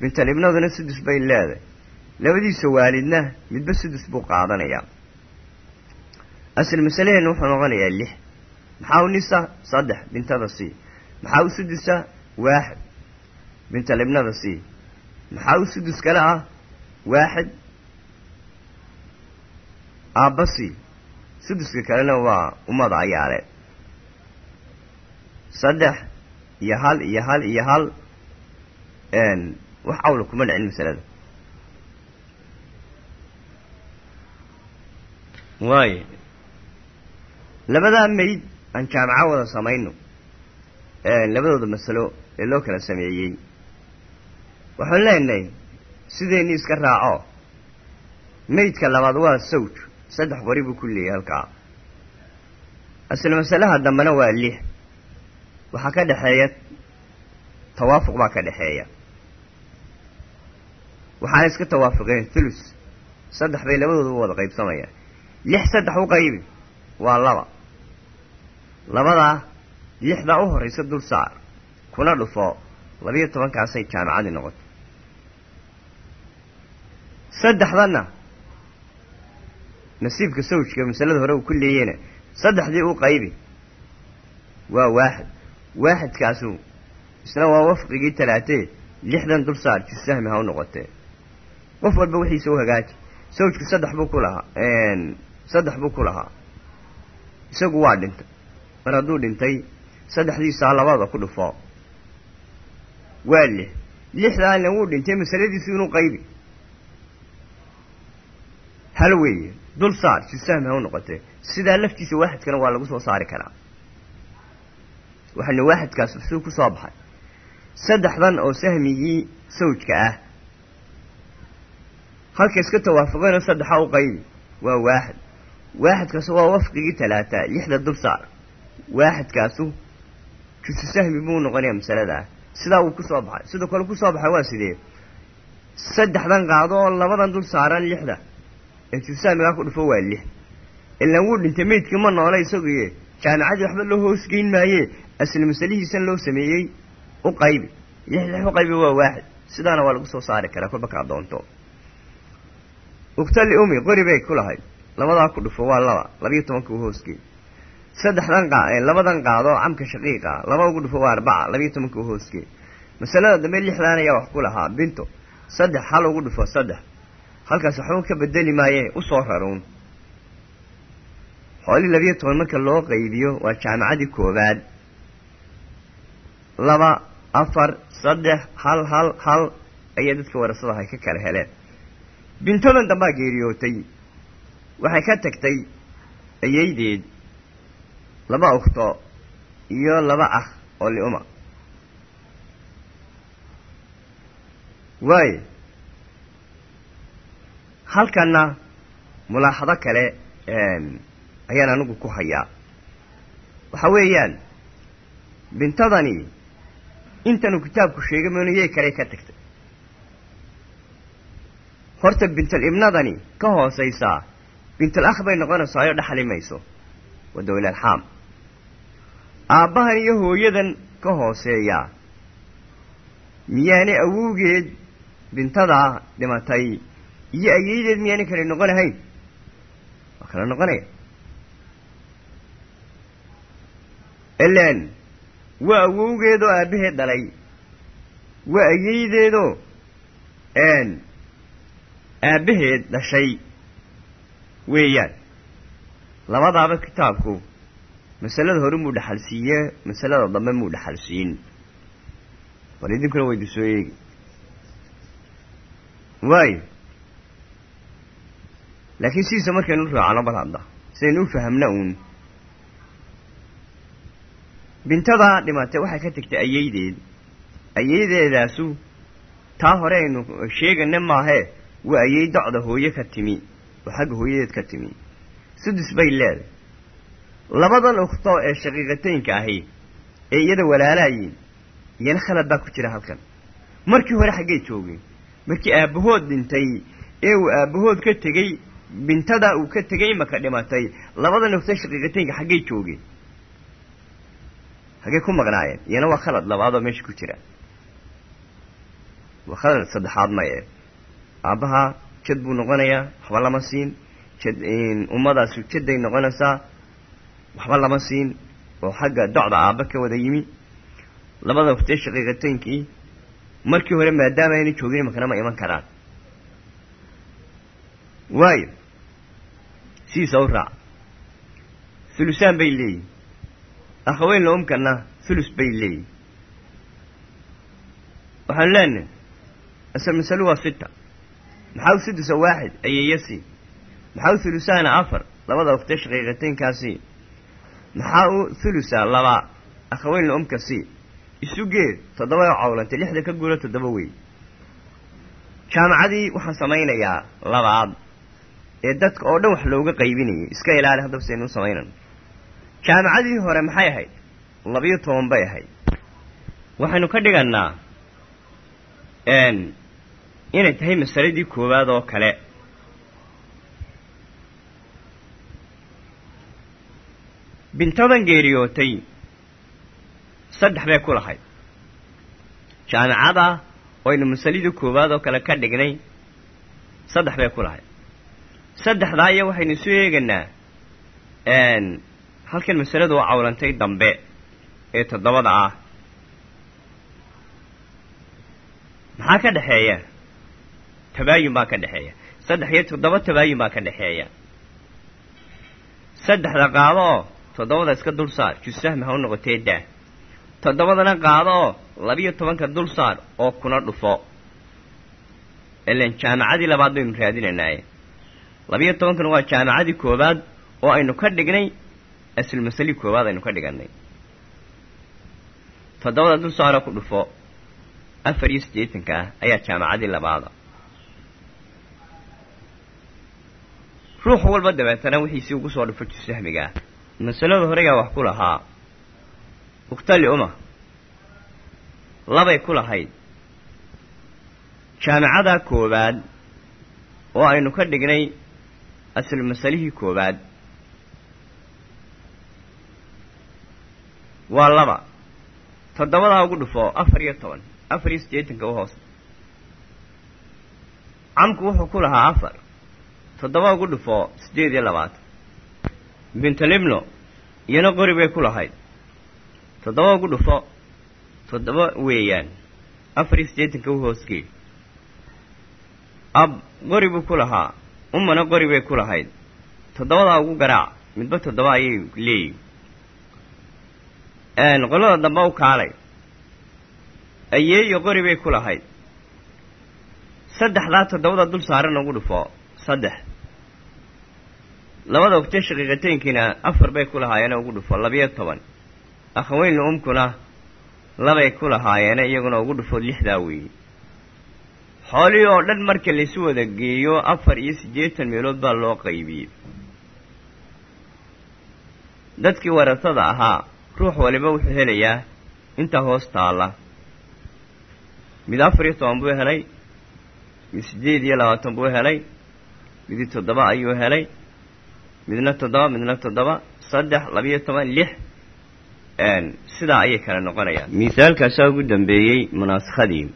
[SPEAKER 1] bintalibnaduna sudus bay leeday labadiisa waalidna midba sudus buu qaadanayaa. Asal masalaheenna wuxuu noqonayaa lix. Maxaa u nisa? Saddex. Bintada sii. Maxaa u sudusa? Waaxid bintalibnada sii maxaa u sudus kale ah waaxid. Aabba sii. Suduska kalena waa ummada ayaale saddex iyo hal iyo hal iyo hal wax cawla kuma dhicin masalada. Waayo labadaa mayd aan jaamaco wada samayno. Labadooda masalo ee loo kala sameeyey waxaan leenahay sideenii iska raaco. Maydka labaad waa sawj saddex qori buu ku leeyahay halkaa. Asal masalaha dambena waa lix. Waxaa ka dhexeeya tawaafuq baa ka dhexeeya. Waxaana iska tawaafuqeen thulus saddex bay labadooda u wada qaybsamayaan lix saddex u qaybi waa laba. Labadaa lixdaa u horraysa dul saar. Kuna dhufo labiyo tobankaasay jaamacadii noqotay. Saddexdanna nasiibka sawjka masalada hore uu ku leeyeyna saddexdii u qaybi waa waaxid. Waaxidkaasu isna waa wafqigii talaatee lixdan dul saar jusahmi ha u noqotee. Qof walba wixiisa u hagaaji. Sawjku saddex buu ku lahaa saddex buu ku lahaa. Isagu waa dhintay. Mar hadduu dhintay saddexdiisaa labada ku dhufo waa lix lixdaana wuu dhintay masaladiisu inuu qaybi. Hal weeye dul saar jusahmi ha u noqotee. Sidaa laftiisa waaxidkana waa lagu soo saari karaa. Waxaana waaxidkaas usuu ku soo baxay. Saddexdan oo sahmigii sawjka ah. Halka iska tawaafuqeenoo saddexa u qaybi waa waaxid. Waaxidkaasu waa wafqigii talaata lixda dul saar. Waaxidkaasu jusu sahmi buu noqonayaa masaladaa sidaa uu ku soo baxay. Sidoo kale ku soo baxay waa sidee? Saddexdan qaado oo labadan dul saaran lixda. Ee ku dhufo waa lix. Ilaan wuu dhintay meydkii ma noole isaguye jaamicadii waxba loo hoosgeyn maayee. Asli masalihiisan loo sameeyey. U qaybi. Lix lix u qaybi waa waaxid. Sidaana waa lagu soo saari karaa kolba kaa doonto. Uktali umi qori bay ku lahayd. Labadaa ku dhufo waa laba. Labiyo tobanka u hoosgeey saddexdan qa labadan qaado camka shaqiiqa laba ugu dhufo waa arbaca labiyo tobanka u hoosgeey masalada dambe lixdan ayaa wax ku lahaa binto saddex hal ugu dhufo saddex. Halkaas waxba ka bedeli maaye u soo raruun. Xoolii labiyo toban marka loo qaybiyo waa jaamacadii koowaad. Laba afar saddex hal hal hal ayaa dadka warasadahay ka kala heleen. Bintadan dambaa geeriyootay. Waxay ka tagtay ayaydeed laba ukhto iyo laba ah oo li'uma waayo halkanna mulaaxado kale ayaan anigu ku hayaa. Waxa weeyaan bintadani intanuu kitaabku sheegay mooniyey kale ka tagtay. Horta bintal ibnadani ka hoosaysaa bintal akh bay noqonaysaayo dhaxli mayso. Waa dawlalxaam aabbahan iyo hooyadan ka hooseeyaa miyaanay awowgeed bintadaa dhimatay iyo ayaydeed miyaanay kale noqonahayn waa kala noqonaya ilaan waa awowgeedoo aabbaheed dhalay. Waa ayaydeedoo aabbaheed dhashay. Weeyaan labadaaba kitaabku masalada hore muu dhaxalsiiye masalada dambe muu dhaxalsiin. Bal idinkuna waydu soo eegi waayo. Laakiin sidiisa markaynu raacno bal hadda sidaynu u fahamna uun. Bintadaa dhimatay waxay ka tegtay ayeydeed ayeydeedaasu taa hore aynu sheegana maahee waa ayey docda hooye ka timi oo xagga hooyadeed ka timi. Sudus bay leedahay labadan ukhto ee shaqiiqataynka ahi ee iyada walaalaayiin iyana khalad baa ku jira halkan. Markii hore xaggay joogeen markii aabbahood dhintay ee uu aabbahood ka tegey bintadaa uu ka tegey maka dhimatay labadan ukhto shaqiiqataynka xaggay joogeen haggay ku maqnaayeen iyana waa khalad labaadoo meesha ku jira. Waa khalad saddexaad maye aabbaha jad buu noqonayaa waxba lama siin jad ummadaasu jaday noqonaysaa waxba lama siin oo xagga docda aabba ka wada yimi. Labada waftee shaqiiqataynkii markii hore maadaama ayna joogin imankana ma iman karaan. Waayo sidiisa u raac. Hulusaan bay leeyihiin akhaweynla umkana hulus bay leeyihiin waxaan leenahay asal masalu waa sita. Maxaa u sudusa waaxid? Ayeyasi maxaa u afar? Labada waftee shaqiiqataynkaasi maxaa u hulusa laba akhaweynla umka si isu geed toddoba cawlantay lixda ka guuro toddoba wey jaamacadii waxaan samaynayaa labaad ee dadka oo dhan wax looga qaybinayay. Iska ilaali haddaba saynu u samaynano jaamacadii hore maxay ahayd? Labiyo toban bay ahayd. Waxaynu ka dhigannaa inay tahay masaladii koowaad oo kale bintadan geeriyootay saddex bay ku lahayd jaamicada oynu masaladii koowaad oo kale ka dhignay saddex bay ku lahayd saddexdaa iyo waxaynu isu eegaynaa halkan masaladu waa cawlantay dambe ee toddobada ah maxaa ka dhexeeya tabaayun baa ka dhexeeya saddex iyo toddoba tabaayun baa ka dhexeeya saddexda qaado toddobada iska dul saar. Jusahmi ha noqotee daa. Toddobadana qaado oo labiyo tobanka dul saar oo kuna dhufo. Ilan jaamacadii labaad baynu raadinanaaye labiyo tobankana waa jaamacadii koowaad oo aynu ka dhignay asl masalii koowaad aynu ka dhigannay toddobada dul saaroo ku dhufo afar iyo siddeetanka ah ayaa jaamacadii labaada ruux walba dabeetana wixiisii ugu soo dhufo jusahmiga ah masalada horeyaa wax ku lahaa uktali uma. Labay ku lahayd. Jaamicadaa koowaad oo aynu ka dhignay asal masalihii koowaad waa laba. Toddobadaa ugu dhufo afar iyo toban. Afar iyo siddeetanka u hoos camku wuxuu ku lahaa afar. Toddoba ugu dhufo siddeed iyo labaatan bintalibno iyana qori bay ku lahayd. Toddoba ugu dhufo toddoba weeyaan. Afar iyo siddeetanka u hoosgee ab qori buu ku lahaa umana qori bay ku lahayd. Toddobadaa ugu garaac midba toddoba ayay leeyihiin qolada dambe u kaalay. Ayeeyo qori bay ku lahayd. Saddexdaa toddobada dul saarana ugu dhufo saddex labada ogtee shaqiiqataynkiina afar bay ku lahaayeene ugu dhufo labiyo toban. Akhaweynla umkuna labay ku lahaayeene iyaguna ugu dhufo lixdaa weeye xoolihii oo dhan marka laysu wada geeyo afar iyo siddeetan meelood baa loo qaybiyey. Dadkii waratada ahaa ruux waliba wuxuu helayaa intaa hoos taalla. Mid afar iyo toban buu helay mid siddeed iyo labaatan buu helay midi toddoba ayuu helay midna toddoba midna toddoba saddex labiyo toban lix sidaa ayay kala noqonayaan. Misaalkaasaa ugu dambeeyey munaasakhadii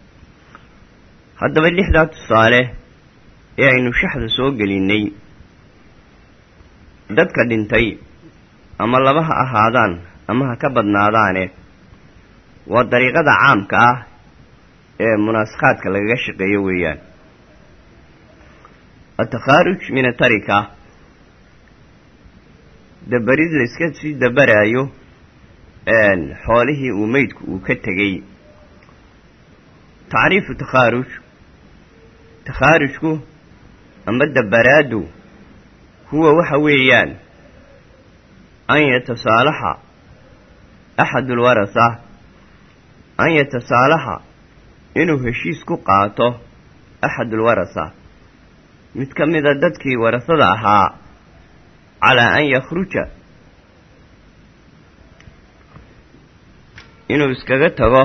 [SPEAKER 1] haddaba lixdaa tusaale ee aynu shaxda soo gelinnay dadka dhintay ama laba ha ahaadaan ama ha ka badnaadaane waa dariiqada caamka ah ee munaasakhaadka lagaga shaqeeyo weeyaan. Atakharuj min atarika dabarid la iska sii dabaraayo xoolihii uu meydku uu ka tegey tacriifu takharuj takhaarijku ama dabaraadu huwa waxa weeyaan an yatasaalaxa axadulwarasa an yatasaalaxa inuu heshiis ku qaato axadulwarasa mid ka mida dadkii warasada ahaa calaa an yakhruja inuu iskaga tago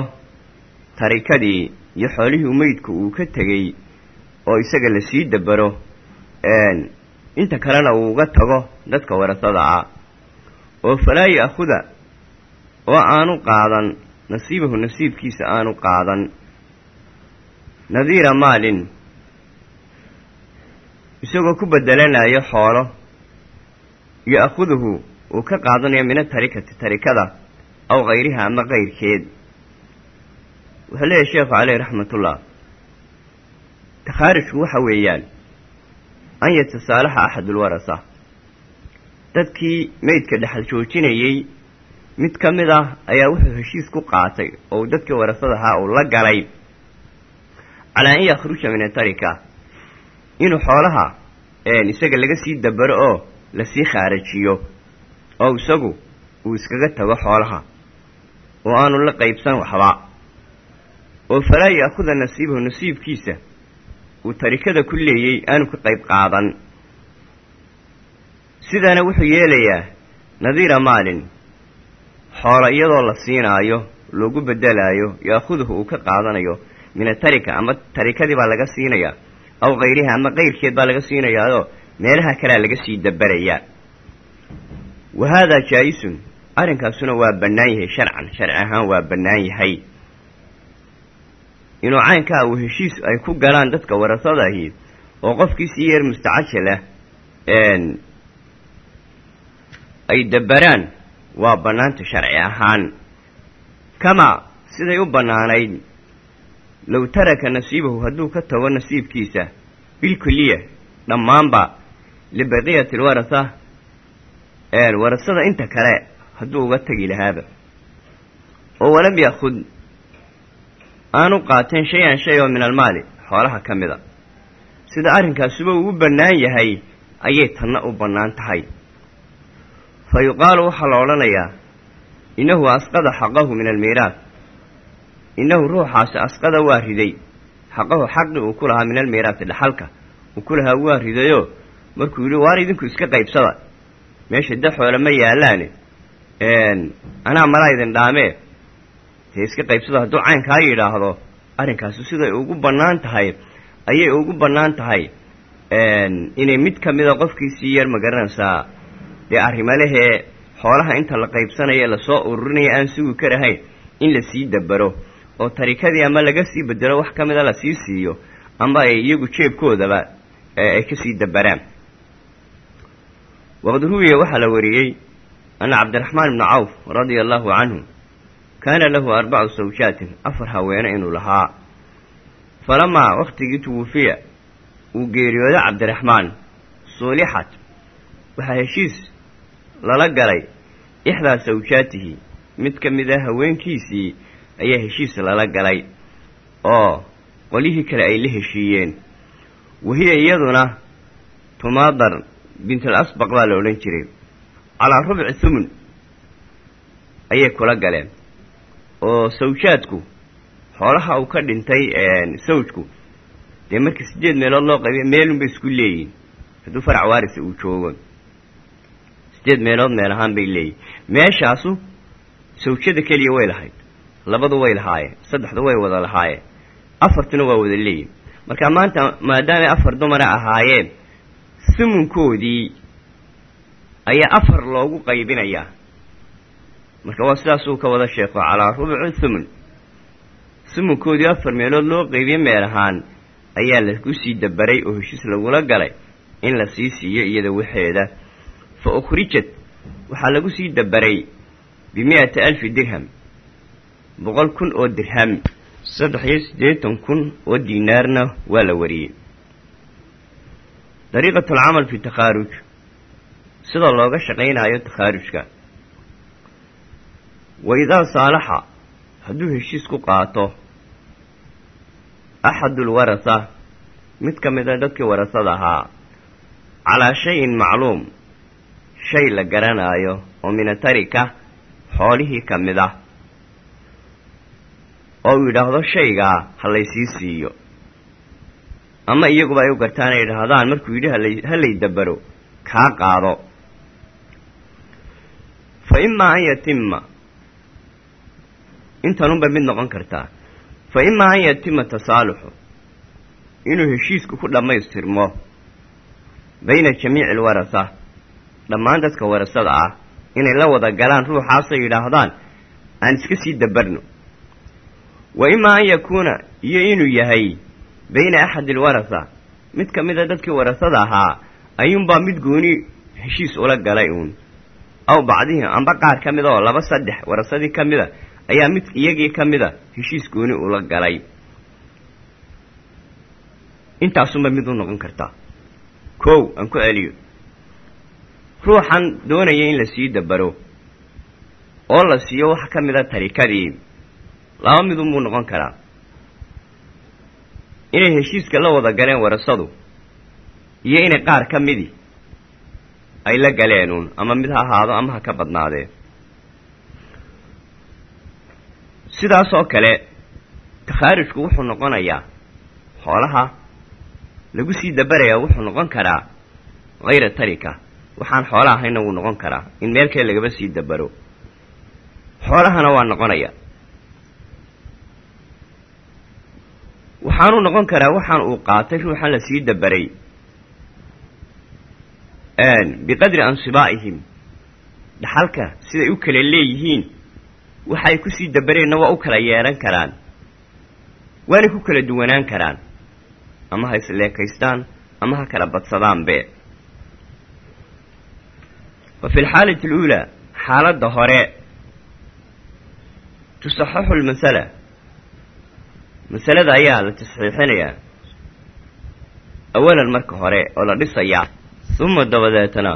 [SPEAKER 1] tarikadii iyo xoolihii meydku uu ka tegey oo isaga la sii dabaro inta kalena uu uga tago dadka warasada ah oo falaa ya'khuda oo aanu qaadan nasiibahu nasiibkiisa aanu qaadan nadiira maalin isagoo ku bedelanayo xoolo yo-akhuduhu uu ka qaadanayo min atarikati tarikada aw hayriha ama kayrkeed wuxuu leeyahy sheekhu caleyh raxmatullah takhaarijku waxa weeyaan an yatasaalaxa axadulwarasa dadkii meydka dhexal joojinayey mid ka mid ah ayaa wuxuu heshiis ku qaatay oo dadkii warasada ahaa uu la galay calaa an yakhruja min atarika inuu xoolaha isaga laga sii dabaro oo la sii khaarajiyo oo isagu uu iskaga tago xoolaha oo aanu la qaybsan waxba. Oo falaa ya'khuda nasiibahu nasiibkiisa uu tarikada ku leeyey aanu ka qayb qaadan. Sidana wuxuu yeelayaa nadiira maalin xoola iyadoo la siinaayo loogu bedelaayo ya'khuduhu uu ka qaadanayo min atarika ama tarikadii baa laga siinayaa aw kayriha ama kayrkeed baa laga siinayaao meelaha kalea laga sii dabarayaa wa haadaa jaa-isun arrinkaasuna waa bannaan yahay sharcan sharci ahaan waa bannaan yahay. Inuu caynkaa uu heshiis ay ku galaan dadka warasada ahi oo qofkii sii yeer mustacajala ay dabaraan waa bannaanta sharci ahaan. Kamaa siday u bannaanayd low taraka nasiibahu hadduu ka tago nasiibkiisa bilkuliya dhammaanba libaqiyati alwarasa warasada inta kale hadduu uga tegi lahaaba oo walam yaakhud aanu qaateen shay-an shay oo min almaali xoolaha ka mida sida arrinkaasuba uu u bannaan yahay ayay tanna u bannaan tahay fa yuqaalu waxaa la odhanayaa innahu asqada xaqahu min almiiraas innahu ruuxaasi asqada waa riday xaqahu xaqi uu ku lahaa min almiiraasi dhaxalka uu ku lahaa waa ridayoo markuu yidhi waar idinku iska qaybsada? Meesha da xoole ma yaallaane? Anaa malaa idin dhaamee dee iska qaybsada hadduu caynkaa yidhaahdo arrinkaasi siday ugu bannaan tahay ayay ugu bannaan tahay. Inay mid ka mida qofkiisii yar ma garanaysaa dee arrimalehee xoolaha inta la qaybsanaya la soo ururinaya aan sugi karahayn in la sii dabaro oo tarikadii ama laga sii bedelo wax ka mida la sii siiyo ama ay iyagu jeebkoodaba ay ka sii dabaraan waqad ruwiya waxaa la wariyey anna cabdiraxmaan ibnu cawf radia allahu canhu kaana lahu arbacu sawjaatin afar haweene inuu lahaa falamaa wakhtigii tuwufiya uu geeriyooday cabdiraxmaan suulixat waxaa heshiis lala galay ixdaa sawjaatihi mid ka mid a haweenkiisii ayaa heshiis lala galay oo qolyihii kale ay la heshiiyeen wahiya iyaduna tumaadar bintul asbaq baa la odhan jiray. Calaa rubci thumun ayay kula galeen. Oo sawjaadku xoolaha uu ka dhintay sawjku dee marka siddeed meelood loo qaybiy meelunbay isku leeyihiin hadduu farac waarisa uu joogo siddeed meelood meel ahaan bay leeyihiin meeshaasu sawjada keliya way lahayd. Labadu way lahaayeen. Saddexdu way wada lahaayeen. Afartuna waa wada leeyihiin marka maanta maadaamay afar dumara ahaayeen sumunkoodii ayaa afar loogu qaybinayaa. Marka waa sidaasuu ka wada sheeko calaa rubcu thumun sumunkoodii afar meelood loo qeybiye meel ahaan ayaa lagu sii dabaray oo heshiis lagula galay in la sii siiyo iyada waxeeda. Fa ukhrijat waxaa lagu sii dabaray bimi'ati alfi dirham boqol kun oo dirham saddex iyo siddeetan kun oo diinaarna waa la wariyey dariiqatu alcamal fi takhaaruj. Sida looga shaqaynaayo takhaarujka. Wa idaa saalaxa hadduu heshiis ku qaato axadulwarasa mid ka mid a dadkii warasada ahaa calaa shayin macluum shay la garanaayo oo minatarika xoolihii ka mid ah oo uu yidhaahdo shaygaa ha laysii siiyo ama iyaguba ay u gartaan ay idhaahdaan markuu yidhi halay ha lay dabaro kaa qaado. Fa imaa an yatima intanunbay mid noqon kartaa fa imaa an yatima tasaaluxu. Inuu heshiisku ku dhammaystirmo bayna jamiici alwarasa. Dhammaan dadka warasada ah inay la wada galaan ruuxaasay yidhaahdaan aan iska sii dabarno wa imaa an yakuuna iyo inuu yahay bayna axadi alwarasa mid ka mid a dadkii warasada ahaa ayuunbaa mid gooni heshiis ula galay uun. Aw bacdihim amba qaar ka mid oo laba saddex warasadii ka mid a ayaa mid iyagii ka mid a heshiis gooni ula galay. Intaasunba mid u noqon kartaa kow aan ku celiyo. Ruuxan doonaya in la sii dabaro oo la siiyo wax ka mid a tarikadii. Laba midunbuu noqon karaa inay heshiiska la wada galeen warasadu iyo inay qaar ka midii ay la galeen uun ama mid ha ahaado ama ha ka badnaadee. Sidaas oo kale takhaarijku wuxuu noqonayaa xoolaha lagu sii dabarayaa wuxuu noqon karaa hayra tarika. Waxaan xoola ahayna wuu noqon karaa in meel kale lagaba sii dabaro. Xoolahana waa noqonaya waxaanuu noqon karaa waxaan uu qaatay ruuxan la sii dabaray. Biqadri ansibaa'ihim. Dhaxalka siday u kala leeyihiin waxay ku sii dabareenna waa u kala yeehan karaan. Waana ku kala duwanaan karaan. Ama ha isleekaystaan ama ha kala badsadaanbe. Wa fi alxaalati aluulaa xaaladda hore. Tusaxaxu lmasala masalada ayaa la tasxiixinayaa awalan marka hore oo la dhisayaa uma dabadeetana